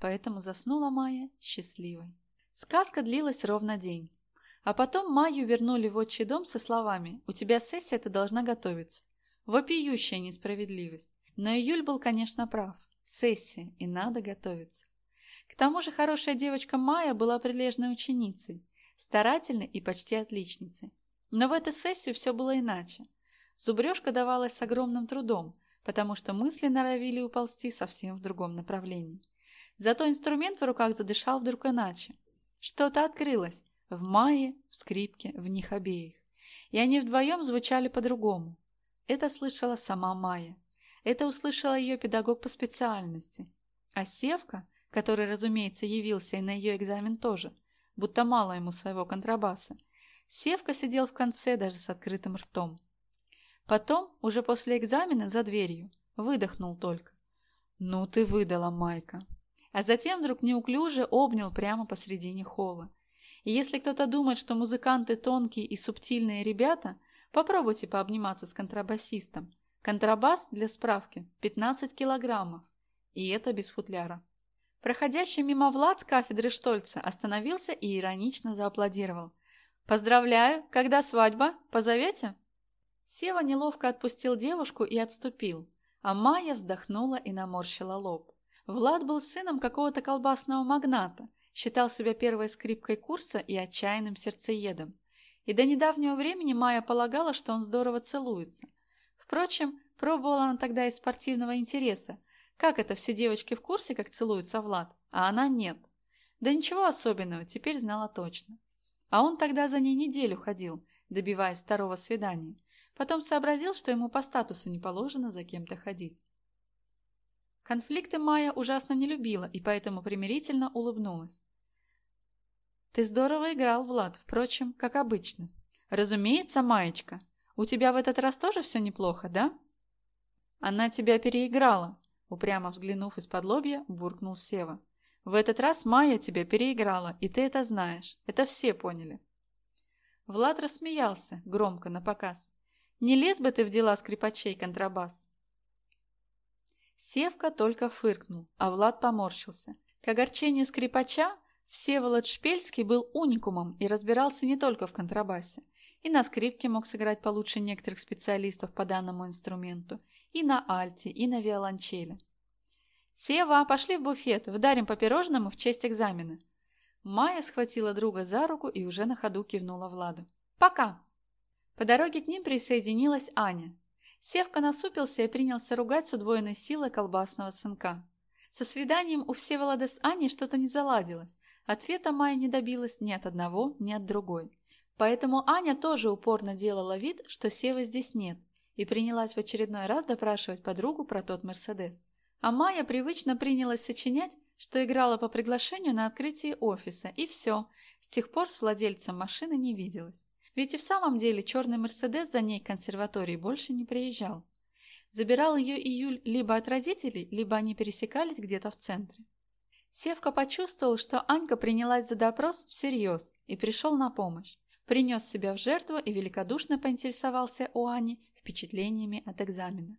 Поэтому заснула Майя счастливой. Сказка длилась ровно день. А потом Майю вернули в отчий дом со словами «У тебя сессия, ты должна готовиться». Вопиющая несправедливость. Но Июль был, конечно, прав. Сессия, и надо готовиться. К тому же хорошая девочка Майя была прилежной ученицей, старательной и почти отличницей. Но в эту сессию все было иначе. Зубрежка давалась с огромным трудом, потому что мысли норовили уползти совсем в другом направлении. Зато инструмент в руках задышал вдруг иначе. Что-то открылось в Майе, в скрипке, в них обеих. И они вдвоем звучали по-другому. Это слышала сама Майя. Это услышала ее педагог по специальности. А Севка, который, разумеется, явился и на ее экзамен тоже, будто мало ему своего контрабаса, Севка сидел в конце даже с открытым ртом. Потом, уже после экзамена, за дверью, выдохнул только. «Ну ты выдала, Майка!» А затем вдруг неуклюже обнял прямо посредине холла. И если кто-то думает, что музыканты тонкие и субтильные ребята, попробуйте пообниматься с контрабасистом. Контрабас, для справки, 15 килограммов. И это без футляра. Проходящий мимо Влад с кафедры Штольца остановился и иронично зааплодировал. «Поздравляю! Когда свадьба? Позовете?» Сева неловко отпустил девушку и отступил, а Майя вздохнула и наморщила лоб. Влад был сыном какого-то колбасного магната, считал себя первой скрипкой курса и отчаянным сердцеедом. И до недавнего времени Майя полагала, что он здорово целуется – Впрочем, пробовала она тогда из спортивного интереса. Как это, все девочки в курсе, как целуется Влад, а она нет. Да ничего особенного, теперь знала точно. А он тогда за ней неделю ходил, добиваясь второго свидания. Потом сообразил, что ему по статусу не положено за кем-то ходить. Конфликты Майя ужасно не любила и поэтому примирительно улыбнулась. Ты здорово играл, Влад, впрочем, как обычно. Разумеется, Маечка. У тебя в этот раз тоже все неплохо, да? Она тебя переиграла, упрямо взглянув из-под лобья, буркнул Сева. В этот раз Майя тебя переиграла, и ты это знаешь. Это все поняли. Влад рассмеялся, громко, на показ. Не лез бы ты в дела скрипачей контрабас. Севка только фыркнул, а Влад поморщился. К огорчению скрипача Всеволод Шпельский был уникумом и разбирался не только в контрабасе. И на скрипке мог сыграть получше некоторых специалистов по данному инструменту, и на альте, и на виолончели. «Сева, пошли в буфет, вдарим по пирожному в честь экзамена». Майя схватила друга за руку и уже на ходу кивнула Владу. «Пока!» По дороге к ним присоединилась Аня. Севка насупился и принялся ругать с удвоенной силой колбасного сынка. Со свиданием у Всеволода с Аней что-то не заладилось, Ответа Майя не добилась ни от одного, ни от другой. Поэтому Аня тоже упорно делала вид, что Севы здесь нет, и принялась в очередной раз допрашивать подругу про тот Мерседес. А Майя привычно принялась сочинять, что играла по приглашению на открытии офиса, и все, с тех пор с владельцем машины не виделась. Ведь и в самом деле черный Мерседес за ней к консерватории больше не приезжал. Забирал ее июль либо от родителей, либо они пересекались где-то в центре. Севка почувствовал, что Анька принялась за допрос всерьез и пришел на помощь. Принес себя в жертву и великодушно поинтересовался у Ани впечатлениями от экзамена.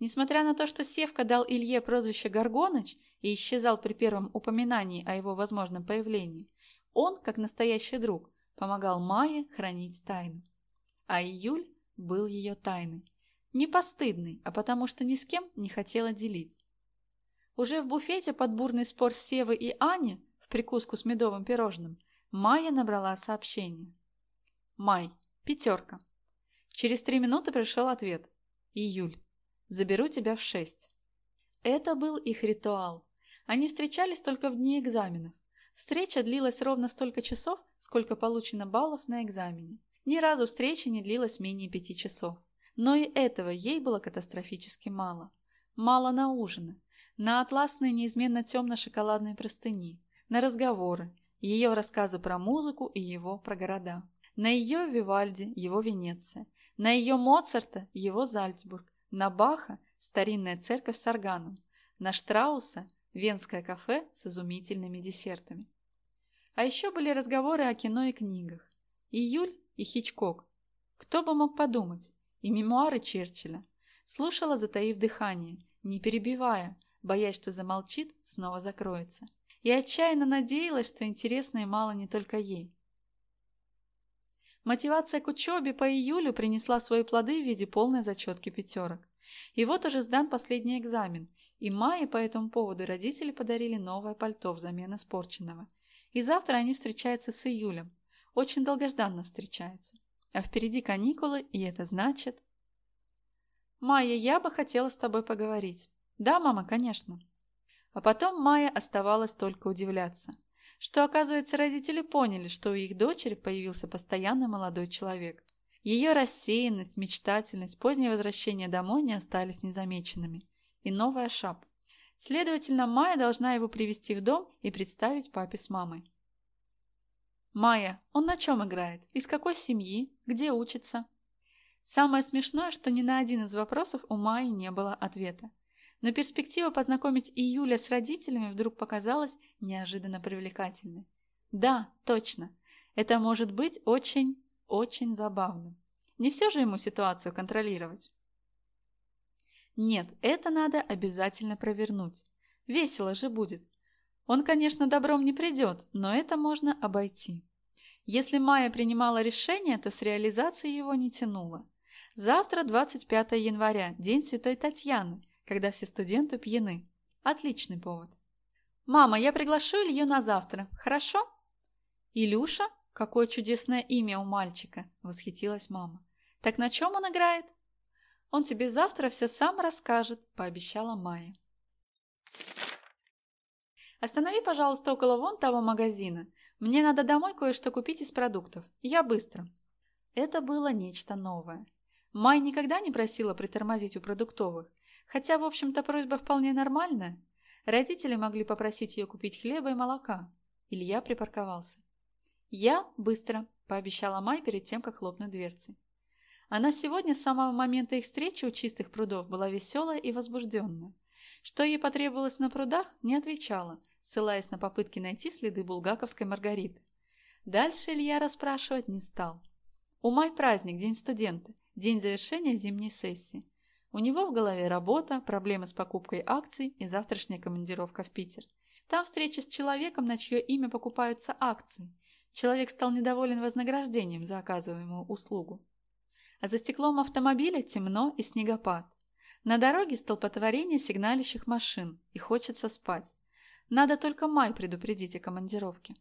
Несмотря на то, что Севка дал Илье прозвище Горгоныч и исчезал при первом упоминании о его возможном появлении, он, как настоящий друг, помогал Майе хранить тайну. А июль был ее тайной. Не постыдный, а потому что ни с кем не хотела делить. Уже в буфете под бурный спор Севы и Ани в прикуску с медовым пирожным Майя набрала сообщение. Май. Пятерка. Через три минуты пришел ответ. Июль. Заберу тебя в шесть. Это был их ритуал. Они встречались только в дни экзаменов. Встреча длилась ровно столько часов, сколько получено баллов на экзамене. Ни разу встреча не длилась менее пяти часов. Но и этого ей было катастрофически мало. Мало на ужины, на атласные неизменно темно-шоколадные простыни, на разговоры, ее рассказы про музыку и его про города, на ее Вивальди, его Венеция, на ее Моцарта, его Зальцбург, на Баха старинная церковь с органом, на Штрауса венское кафе с изумительными десертами. А еще были разговоры о кино и книгах. Июль и Хичкок. Кто бы мог подумать? И мемуары Черчилля. Слушала, затаив дыхание, не перебивая, боясь, что замолчит, снова закроется. И отчаянно надеялась, что интересное мало не только ей. Мотивация к учебе по июлю принесла свои плоды в виде полной зачетки пятерок. И вот уже сдан последний экзамен, и Майе по этому поводу родители подарили новое пальто взамен испорченного. И завтра они встречаются с июлем. Очень долгожданно встречаются. А впереди каникулы, и это значит... «Майя, я бы хотела с тобой поговорить». «Да, мама, конечно». А потом Майя оставалась только удивляться, что, оказывается, родители поняли, что у их дочери появился постоянно молодой человек. Ее рассеянность, мечтательность, позднее возвращение домой не остались незамеченными. И новая шап. Следовательно, Майя должна его привести в дом и представить папе с мамой. «Майя, он на чем играет? Из какой семьи? Где учится?» Самое смешное, что ни на один из вопросов у Майи не было ответа. Но перспектива познакомить Июля с родителями вдруг показалась неожиданно привлекательной. Да, точно. Это может быть очень, очень забавным. Не все же ему ситуацию контролировать. Нет, это надо обязательно провернуть. Весело же будет. Он, конечно, добром не придет, но это можно обойти. Если Майя принимала решение, то с реализацией его не тянуло. Завтра 25 января, день Святой Татьяны – когда все студенты пьяны. Отличный повод. «Мама, я приглашу Илью на завтра, хорошо?» «Илюша? Какое чудесное имя у мальчика!» – восхитилась мама. «Так на чем он играет?» «Он тебе завтра все сам расскажет», – пообещала Майя. «Останови, пожалуйста, около вон того магазина. Мне надо домой кое-что купить из продуктов. Я быстро». Это было нечто новое. Май никогда не просила притормозить у продуктовых, Хотя, в общем-то, просьба вполне нормальная. Родители могли попросить ее купить хлеба и молока. Илья припарковался. «Я быстро», – пообещала Май перед тем, как хлопнуть дверцей. Она сегодня с самого момента их встречи у чистых прудов была веселая и возбужденная. Что ей потребовалось на прудах, не отвечала, ссылаясь на попытки найти следы булгаковской Маргариты. Дальше Илья расспрашивать не стал. У Май праздник, день студента, день завершения зимней сессии. У него в голове работа, проблемы с покупкой акций и завтрашняя командировка в Питер. Там встреча с человеком, на чье имя покупаются акции. Человек стал недоволен вознаграждением за оказываемую услугу. А за стеклом автомобиля темно и снегопад. На дороге столпотворение сигналящих машин, и хочется спать. Надо только Май предупредить о командировке.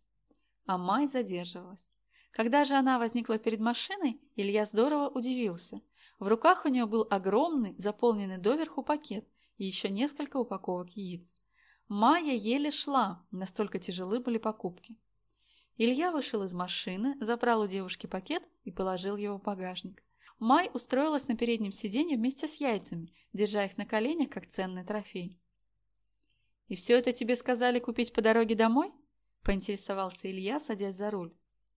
А Май задерживалась. Когда же она возникла перед машиной, Илья здорово удивился. В руках у нее был огромный, заполненный доверху пакет и еще несколько упаковок яиц. Майя еле шла, настолько тяжелы были покупки. Илья вышел из машины, забрал у девушки пакет и положил его в багажник. Май устроилась на переднем сиденье вместе с яйцами, держа их на коленях, как ценный трофей. «И все это тебе сказали купить по дороге домой?» – поинтересовался Илья, садясь за руль.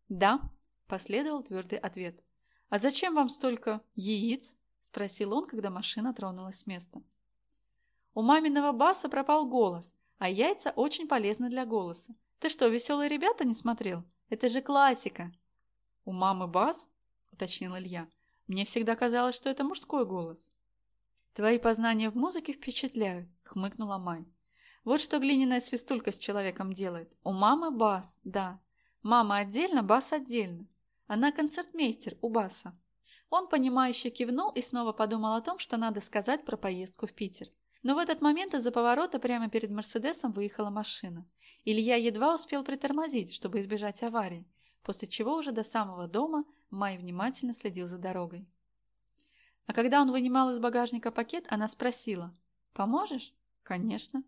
«Да», – последовал твердый ответ. «А зачем вам столько яиц?» – спросил он, когда машина тронулась с места. У маминого баса пропал голос, а яйца очень полезны для голоса. Ты что, веселые ребята не смотрел? Это же классика. У мамы бас? уточнил Илья. Мне всегда казалось, что это мужской голос. Твои познания в музыке впечатляют, хмыкнула Май. Вот что глиняная свистулька с человеком делает. У мамы бас, да. Мама отдельно, бас отдельно. Она концертмейстер у баса. Он, понимающе кивнул и снова подумал о том, что надо сказать про поездку в Питер. Но в этот момент из-за поворота прямо перед Мерседесом выехала машина. Илья едва успел притормозить, чтобы избежать аварии, после чего уже до самого дома Май внимательно следил за дорогой. А когда он вынимал из багажника пакет, она спросила «Поможешь?» «Конечно».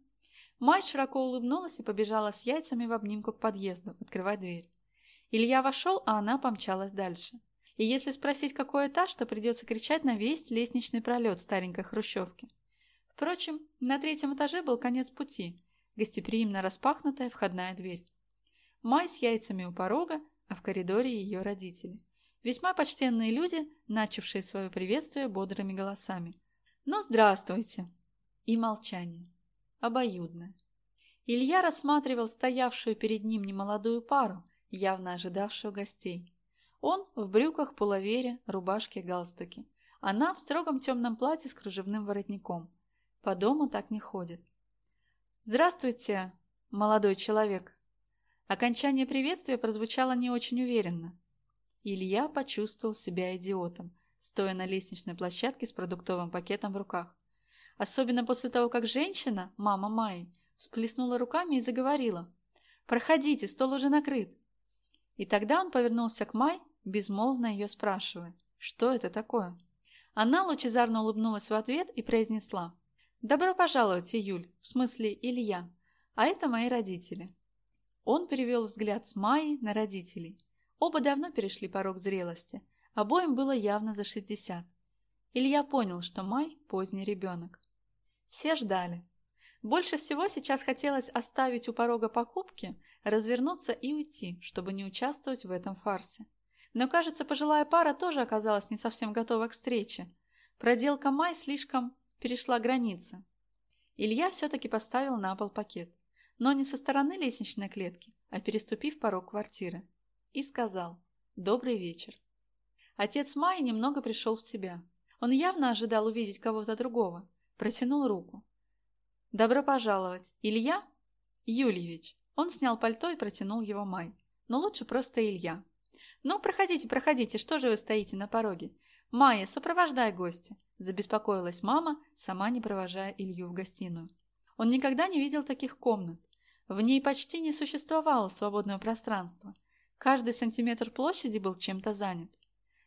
Май широко улыбнулась и побежала с яйцами в обнимку к подъезду, открывать дверь. Илья вошел, а она помчалась дальше. И если спросить, какой этаж, то придется кричать на весь лестничный пролет старенькой хрущевки. Впрочем, на третьем этаже был конец пути, гостеприимно распахнутая входная дверь. Май с яйцами у порога, а в коридоре ее родители. Весьма почтенные люди, начавшие свое приветствие бодрыми голосами. «Ну, здравствуйте!» И молчание. Обоюдное. Илья рассматривал стоявшую перед ним немолодую пару, явно ожидавшую гостей. Он в брюках, пуловере, рубашке, галстуке. Она в строгом темном платье с кружевным воротником. По дому так не ходит. «Здравствуйте, молодой человек!» Окончание приветствия прозвучало не очень уверенно. Илья почувствовал себя идиотом, стоя на лестничной площадке с продуктовым пакетом в руках. Особенно после того, как женщина, мама Майи, всплеснула руками и заговорила. «Проходите, стол уже накрыт». И тогда он повернулся к Май, безмолвно ее спрашивая, что это такое. Она лучезарно улыбнулась в ответ и произнесла. «Добро пожаловать, Июль, в смысле Илья, а это мои родители». Он перевел взгляд с Майи на родителей. Оба давно перешли порог зрелости, обоим было явно за 60. Илья понял, что Май – поздний ребенок. Все ждали. Больше всего сейчас хотелось оставить у порога покупки, развернуться и уйти, чтобы не участвовать в этом фарсе. Но, кажется, пожилая пара тоже оказалась не совсем готова к встрече. Проделка Май слишком перешла границы. Илья все-таки поставил на пол пакет, но не со стороны лестничной клетки, а переступив порог квартиры и сказал «Добрый вечер». Отец Майи немного пришел в себя. Он явно ожидал увидеть кого-то другого. Протянул руку. «Добро пожаловать, Илья?» «Юльевич». Он снял пальто и протянул его Май. «Но лучше просто Илья». «Ну, проходите, проходите, что же вы стоите на пороге?» «Майя, сопровождай гостя», – забеспокоилась мама, сама не провожая Илью в гостиную. Он никогда не видел таких комнат. В ней почти не существовало свободного пространства – Каждый сантиметр площади был чем-то занят.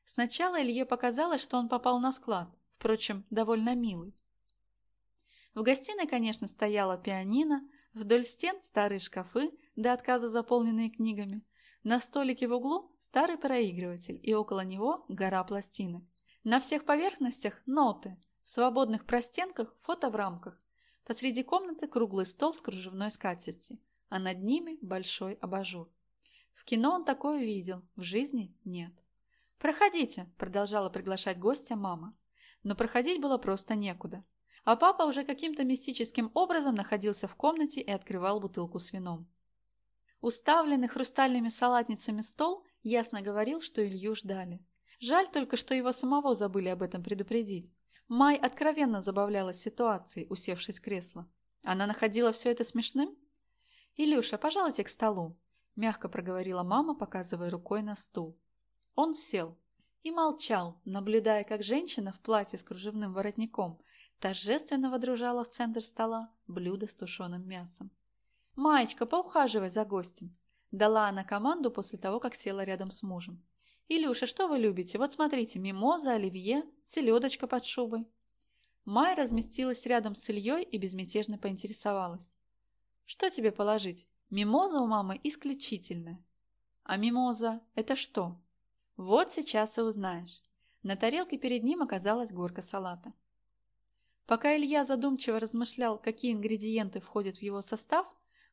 Сначала Илье показалось, что он попал на склад, впрочем, довольно милый. В гостиной, конечно, стояла пианино, вдоль стен старые шкафы, до отказа заполненные книгами. На столике в углу старый проигрыватель и около него гора пластинок. На всех поверхностях ноты, в свободных простенках фото в рамках. Посреди комнаты круглый стол с кружевной скатертью, а над ними большой абажур. В кино он такое видел, в жизни нет. «Проходите», – продолжала приглашать гостя мама. Но проходить было просто некуда. А папа уже каким-то мистическим образом находился в комнате и открывал бутылку с вином. Уставленный хрустальными салатницами стол ясно говорил, что Илью ждали. Жаль только, что его самого забыли об этом предупредить. Май откровенно забавлялась ситуацией, усевшись в кресло. Она находила все это смешным? «Илюша, пожалуйте к столу», – мягко проговорила мама, показывая рукой на стул. Он сел и молчал, наблюдая, как женщина в платье с кружевным воротником торжественно водружала в центр стола блюдо с тушеным мясом. «Маечка, поухаживай за гостем», – дала она команду после того, как села рядом с мужем. «Илюша, что вы любите? Вот смотрите, мимоза, оливье, селедочка под шубой». Майя разместилась рядом с Ильей и безмятежно поинтересовалась. «Что тебе положить? Мимоза у мамы исключительная». «А мимоза – это что?» Вот сейчас и узнаешь. На тарелке перед ним оказалась горка салата. Пока Илья задумчиво размышлял, какие ингредиенты входят в его состав,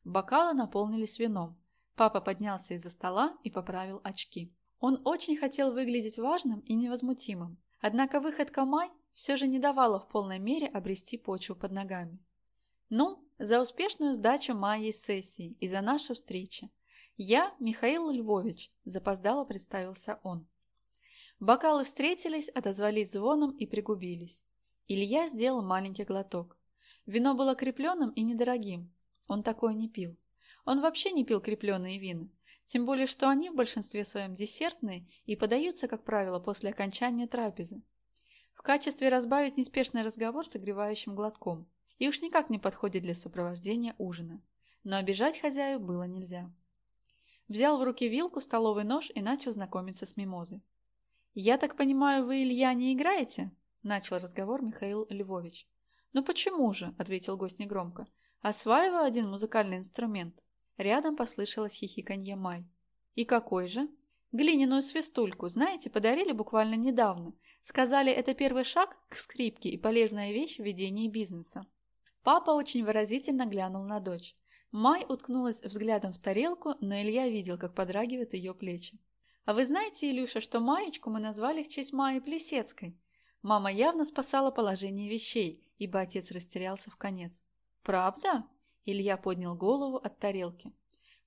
бокалы наполнились вином. Папа поднялся из-за стола и поправил очки. Он очень хотел выглядеть важным и невозмутимым, однако выходка Май все же не давала в полной мере обрести почву под ногами. Ну, за успешную сдачу моей сессии и за нашу встречу. «Я Михаил Львович», – запоздало представился он. Бокалы встретились, отозвались звоном и пригубились. Илья сделал маленький глоток. Вино было крепленным и недорогим. Он такое не пил. Он вообще не пил крепленные вина. Тем более, что они в большинстве своем десертные и подаются, как правило, после окончания трапезы. В качестве разбавить неспешный разговор согревающим глотком. И уж никак не подходит для сопровождения ужина. Но обижать хозяю было нельзя взял в руки вилку, столовый нож и начал знакомиться с мимозой. «Я так понимаю, вы, Илья, не играете?» – начал разговор Михаил Львович. «Ну почему же?» – ответил гость негромко. «Осваиваю один музыкальный инструмент». Рядом послышалось хихиканье Май. «И какой же?» «Глиняную свистульку, знаете, подарили буквально недавно. Сказали, это первый шаг к скрипке и полезная вещь в ведении бизнеса». Папа очень выразительно глянул на дочь. Май уткнулась взглядом в тарелку, но Илья видел, как подрагивают ее плечи. «А вы знаете, Илюша, что Маечку мы назвали в честь Майи Плесецкой?» Мама явно спасала положение вещей, ибо отец растерялся в конец. «Правда?» Илья поднял голову от тарелки.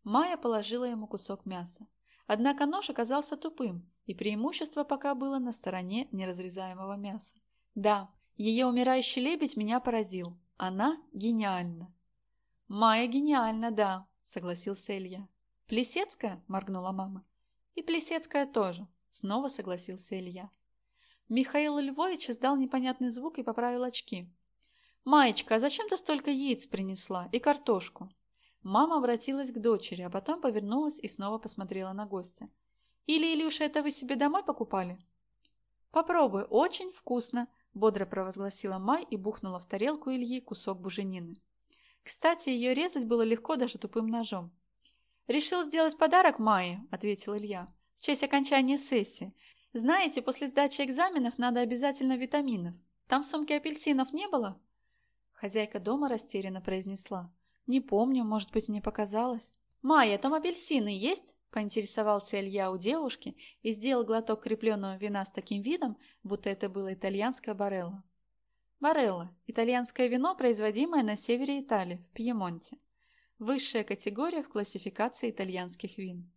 Майя положила ему кусок мяса. Однако нож оказался тупым, и преимущество пока было на стороне неразрезаемого мяса. Да, ее умирающий лебедь меня поразил. Она гениальна. «Майя гениально, да», — согласился Илья. «Плесецкая?» — моргнула мама. «И Плесецкая тоже», — снова согласился Илья. Михаил Львович издал непонятный звук и поправил очки. «Маечка, а зачем ты столько яиц принесла? И картошку?» Мама обратилась к дочери, а потом повернулась и снова посмотрела на гостя. «Или, Илюша, это вы себе домой покупали?» «Попробуй, очень вкусно!» – бодро провозгласила Май и бухнула в тарелку Ильи кусок буженины. Кстати, ее резать было легко даже тупым ножом. «Решил сделать подарок Майе», — ответил Илья, — «в честь окончания сессии. Знаете, после сдачи экзаменов надо обязательно витаминов. Там в сумке апельсинов не было?» Хозяйка дома растерянно произнесла. «Не помню, может быть, мне показалось». «Майя, там апельсины есть?» – поинтересовался Илья у девушки и сделал глоток крепленного вина с таким видом, будто это было итальянское барелло. Барелло – итальянское вино, производимое на севере Италии, в Пьемонте. Высшая категория в классификации итальянских вин.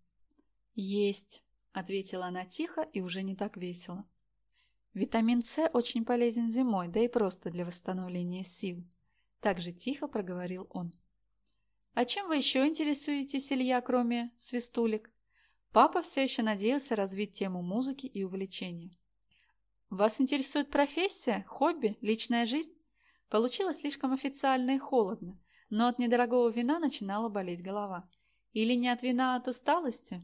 «Есть», – ответила она тихо и уже не так весело. «Витамин С очень полезен зимой, да и просто для восстановления сил», – так же тихо проговорил он. «А чем вы еще интересуетесь, Илья, кроме свистулек?» Папа все еще надеялся развить тему музыки и увлечения. Вас интересует профессия, хобби, личная жизнь? Получилось слишком официально и холодно, но от недорогого вина начинала болеть голова. Или не от вина, а от усталости?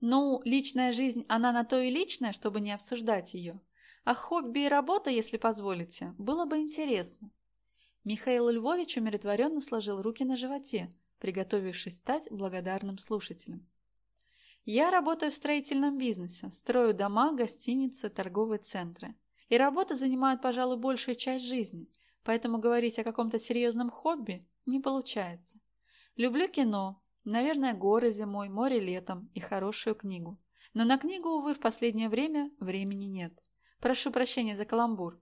Ну, личная жизнь, она на то и личная, чтобы не обсуждать ее. А хобби и работа, если позволите, было бы интересно. Михаил Львович умиротворенно сложил руки на животе, приготовившись стать благодарным слушателем. Я работаю в строительном бизнесе, строю дома, гостиницы, торговые центры. И работа занимает, пожалуй, большую часть жизни, поэтому говорить о каком-то серьезном хобби не получается. Люблю кино, Наверное, горы зимой, море летом и хорошую книгу. Но на книгу, увы, в последнее время времени нет. Прошу прощения за каламбур.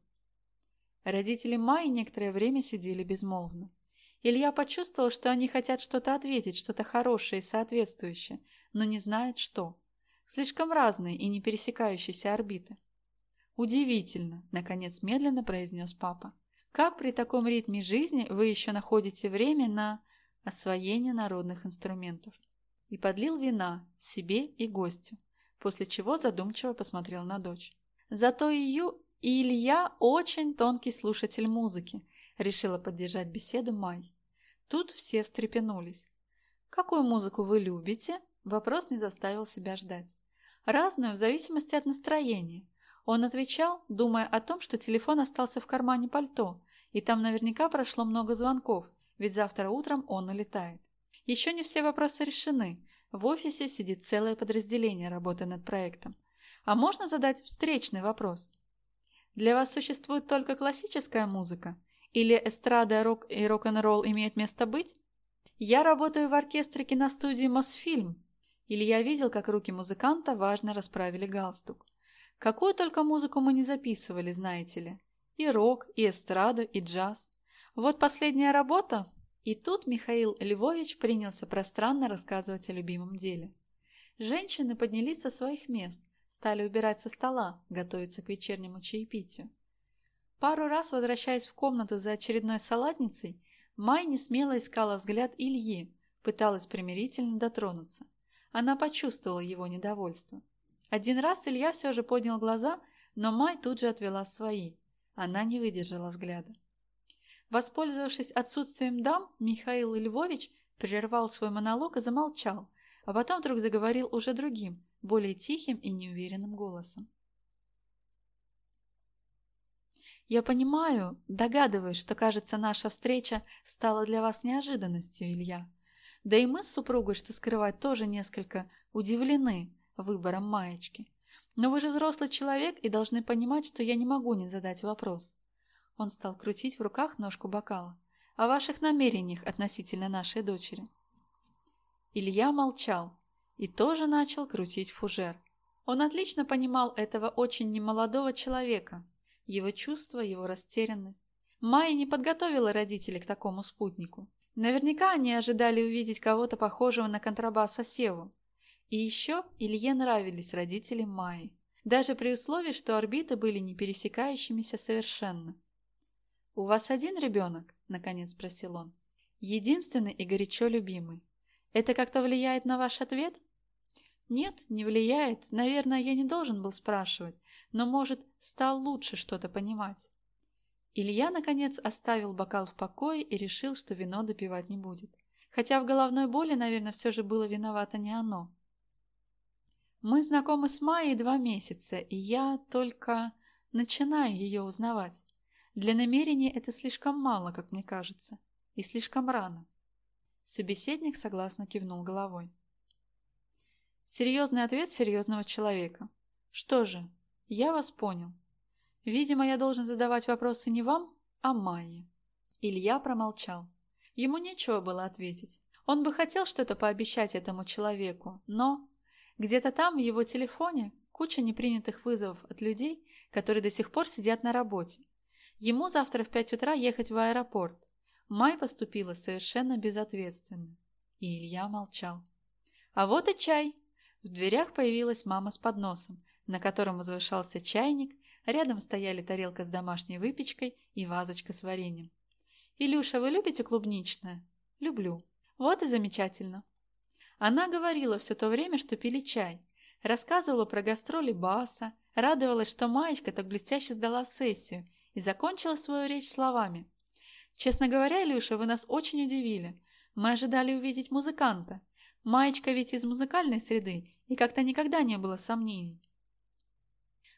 Родители Майи некоторое время сидели безмолвно. Илья почувствовал, что они хотят что-то ответить, что-то хорошее и соответствующее, но не знают что. Слишком разные и не пересекающиеся орбиты. «Удивительно», — наконец медленно произнес папа. «Как при таком ритме жизни вы еще находите время на освоение народных инструментов?» И подлил вина себе и гостю после чего задумчиво посмотрел на дочь. «Зато Ию и Илья очень тонкий слушатель музыки», – решила поддержать беседу Май. Тут все встрепенулись. «Какую музыку вы любите?» Вопрос не заставил себя ждать. «Разную, в зависимости от настроения». Он отвечал, думая о том, что телефон остался в кармане пальто, и там наверняка прошло много звонков, ведь завтра утром он улетает. Еще не все вопросы решены, в офисе сидит целое подразделение, работая над проектом. А можно задать встречный вопрос? Для вас существует только классическая музыка? Или эстрада, рок и рок-н-ролл имеют место быть? Я работаю в оркестре киностудии «Мосфильм». Или я видел, как руки музыканта важно расправили галстук. Какую только музыку мы не записывали, знаете ли. И рок, и эстраду, и джаз. Вот последняя работа и тут Михаил Львович принялся пространно рассказывать о любимом деле. Женщины поднялись со своих мест, стали убирать со стола, готовиться к вечернему чаепитию. Пару раз, возвращаясь в комнату за очередной салатницей, Май не смело искала взгляд Ильи, пыталась примирительно дотронуться. Она почувствовала его недовольство. Один раз Илья все же поднял глаза, но Май тут же отвела свои. Она не выдержала взгляда. Воспользовавшись отсутствием дам, Михаил Львович прервал свой монолог и замолчал, а потом вдруг заговорил уже другим, более тихим и неуверенным голосом. «Я понимаю, догадываюсь, что, кажется, наша встреча стала для вас неожиданностью, Илья. Да и мы с супругой, что скрывать, тоже несколько удивлены выбором маечки. Но вы же взрослый человек и должны понимать, что я не могу не задать вопрос. Он стал крутить в руках ножку бокала. «О ваших намерениях относительно нашей дочери». Илья молчал и тоже начал крутить фужер. Он отлично понимал этого очень немолодого человека, его чувства, его растерянность. Майя не подготовила родителей к такому спутнику. Наверняка они ожидали увидеть кого-то похожего на контрабаса Севу. И еще Илье нравились родители Майи, даже при условии, что орбиты были не пересекающимися совершенно. «У вас один ребенок?» – наконец спросил он. «Единственный и горячо любимый. Это как-то влияет на ваш ответ?» «Нет, не влияет. Наверное, я не должен был спрашивать, но, может, стал лучше что-то понимать». Илья, наконец, оставил бокал в покое и решил, что вино допивать не будет. Хотя в головной боли, наверное, все же было виновато не оно. Мы знакомы с Майей два месяца, и я только начинаю ее узнавать. Для намерения это слишком мало, как мне кажется, и слишком рано. Собеседник согласно кивнул головой. Серьезный ответ серьезного человека. Что же, я вас понял. Видимо, я должен задавать вопросы не вам, а Майе. Илья промолчал. Ему нечего было ответить. Он бы хотел что-то пообещать этому человеку, но где-то там в его телефоне куча непринятых вызовов от людей, которые до сих пор сидят на работе, Ему завтра в пять утра ехать в аэропорт. Май поступила совершенно безответственно. И Илья молчал. А вот и чай. В дверях появилась мама с подносом, на котором возвышался чайник, рядом стояли тарелка с домашней выпечкой и вазочка с вареньем. «Илюша, вы любите клубничное?» «Люблю». «Вот и замечательно». Она говорила все то время, что пили чай, рассказывала про гастроли Баса, радовалась, что Маечка так блестяще сдала сессию и закончила свою речь словами. «Честно говоря, Илюша, вы нас очень удивили. Мы ожидали увидеть музыканта. Маечка ведь из музыкальной среды, и как-то никогда не было сомнений».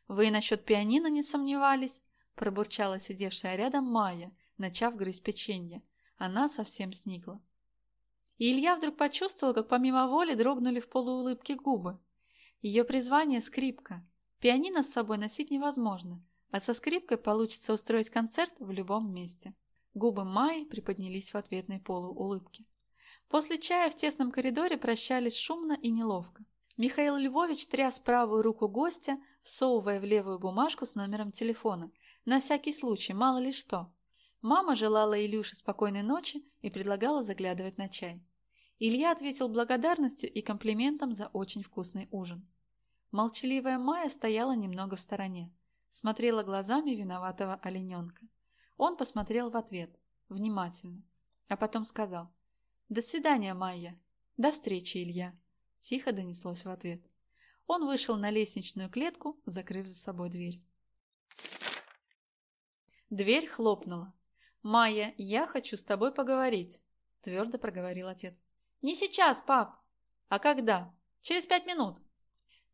«Вы насчет пианино не сомневались?» – пробурчала сидевшая рядом Майя, начав грызть печенье. Она совсем сникла. И Илья вдруг почувствовал, как помимо воли дрогнули в полуулыбке губы. Ее призвание – скрипка. Пианино с собой носить невозможно, а со скрипкой получится устроить концерт в любом месте. Губы Майи приподнялись в ответной полуулыбке. После чая в тесном коридоре прощались шумно и неловко. Михаил Львович тряс правую руку гостя, всовывая в левую бумажку с номером телефона. На всякий случай, мало ли что. Мама желала Илюше спокойной ночи и предлагала заглядывать на чай. Илья ответил благодарностью и комплиментом за очень вкусный ужин. Молчаливая Майя стояла немного в стороне, смотрела глазами виноватого олененка. Он посмотрел в ответ, внимательно, а потом сказал «До свидания, Майя. До встречи, Илья». Тихо донеслось в ответ. Он вышел на лестничную клетку, закрыв за собой дверь. Дверь хлопнула. «Майя, я хочу с тобой поговорить», – твердо проговорил отец. «Не сейчас, пап!» «А когда?» «Через пять минут!»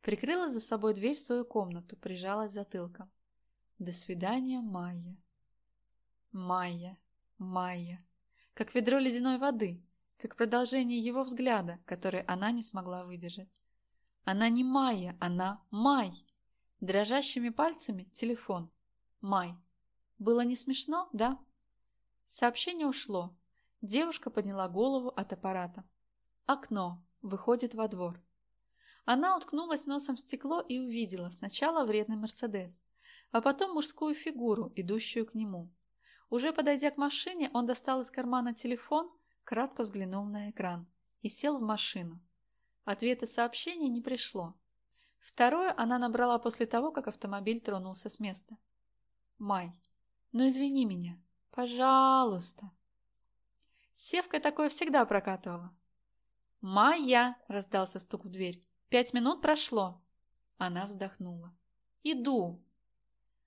Прикрыла за собой дверь в свою комнату, прижалась затылком. «До свидания, Майя!» Майя, Майя, как ведро ледяной воды, как продолжение его взгляда, который она не смогла выдержать. Она не Майя, она Май. Дрожащими пальцами телефон. Май. Было не смешно, да? Сообщение ушло. Девушка подняла голову от аппарата. Окно. Выходит во двор. Она уткнулась носом в стекло и увидела сначала вредный Мерседес, а потом мужскую фигуру, идущую к нему. Уже подойдя к машине, он достал из кармана телефон кратко взглянул на экран и сел в машину. Ответа сообщения не пришло. Второе она набрала после того, как автомобиль тронулся с места. «Май, ну извини меня, пожалуйста». С Севкой такое всегда прокатывала. «Майя!» – раздался стук в дверь. «Пять минут прошло». Она вздохнула. «Иду».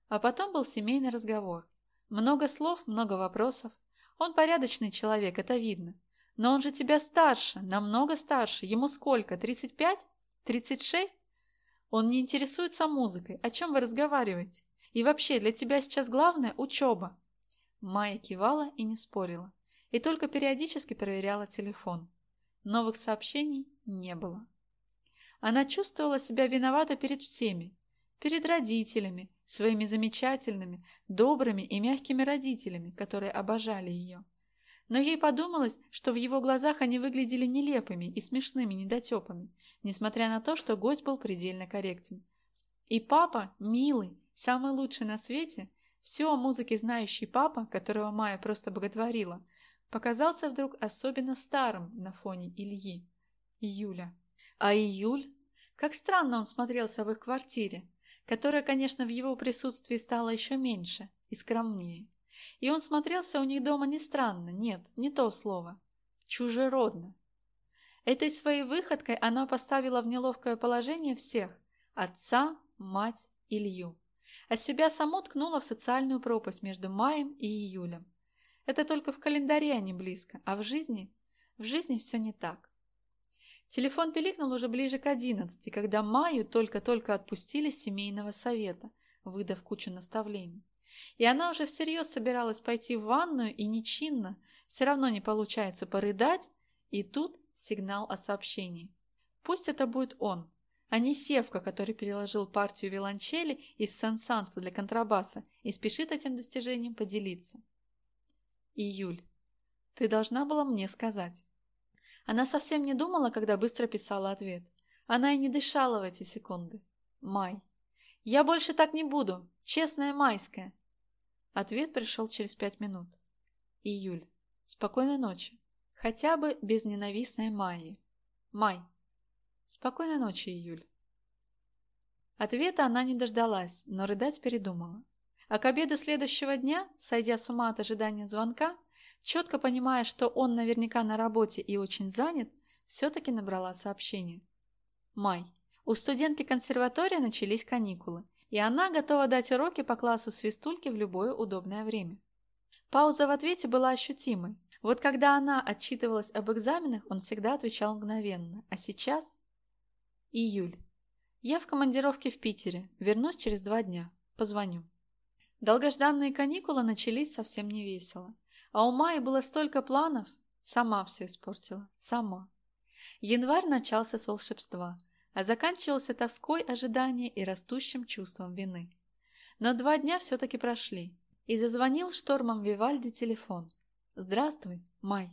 А потом был семейный разговор. Много слов, много вопросов. Он порядочный человек, это видно. Но он же тебя старше, намного старше. Ему сколько, 35? 36? Он не интересуется музыкой. О чем вы разговариваете? И вообще, для тебя сейчас главное – учеба. Майя кивала и не спорила. И только периодически проверяла телефон. Новых сообщений не было. Она чувствовала себя виновата перед всеми. Перед родителями, своими замечательными, добрыми и мягкими родителями, которые обожали ее. Но ей подумалось, что в его глазах они выглядели нелепыми и смешными недотепами, несмотря на то, что гость был предельно корректен. И папа, милый, самый лучший на свете, все о музыке знающий папа, которого Майя просто боготворила, показался вдруг особенно старым на фоне Ильи, Июля. А Июль? Как странно он смотрелся в их квартире, которая, конечно, в его присутствии стала еще меньше и скромнее. И он смотрелся у них дома не странно, нет, не то слово. Чужеродно. Этой своей выходкой она поставила в неловкое положение всех – отца, мать, Илью. А себя саму ткнула в социальную пропасть между маем и июлем. Это только в календаре они близко, а в жизни? В жизни все не так. Телефон пиликнул уже ближе к одиннадцати, когда Майю только-только отпустили с семейного совета, выдав кучу наставлений. И она уже всерьез собиралась пойти в ванную и нечинно, все равно не получается порыдать, и тут сигнал о сообщении. Пусть это будет он, а не Севка, который переложил партию виолончели из сансанса для контрабаса и спешит этим достижением поделиться. Июль, ты должна была мне сказать. Она совсем не думала, когда быстро писала ответ. Она и не дышала в эти секунды. Май. «Я больше так не буду. Честная майская». Ответ пришел через пять минут. Июль. Спокойной ночи. Хотя бы без ненавистной Майи. Май. Спокойной ночи, Июль. Ответа она не дождалась, но рыдать передумала. А к обеду следующего дня, сойдя с ума от ожидания звонка, Четко понимая, что он наверняка на работе и очень занят, все-таки набрала сообщение. Май. У студентки консерватории начались каникулы, и она готова дать уроки по классу свистульки в любое удобное время. Пауза в ответе была ощутимой. Вот когда она отчитывалась об экзаменах, он всегда отвечал мгновенно. А сейчас? Июль. Я в командировке в Питере. Вернусь через два дня. Позвоню. Долгожданные каникулы начались совсем невесело. А у Майи было столько планов. Сама все испортила. Сама. Январь начался с волшебства, а заканчивался тоской ожидания и растущим чувством вины. Но два дня все-таки прошли, и зазвонил штормом Вивальди телефон. «Здравствуй, Май».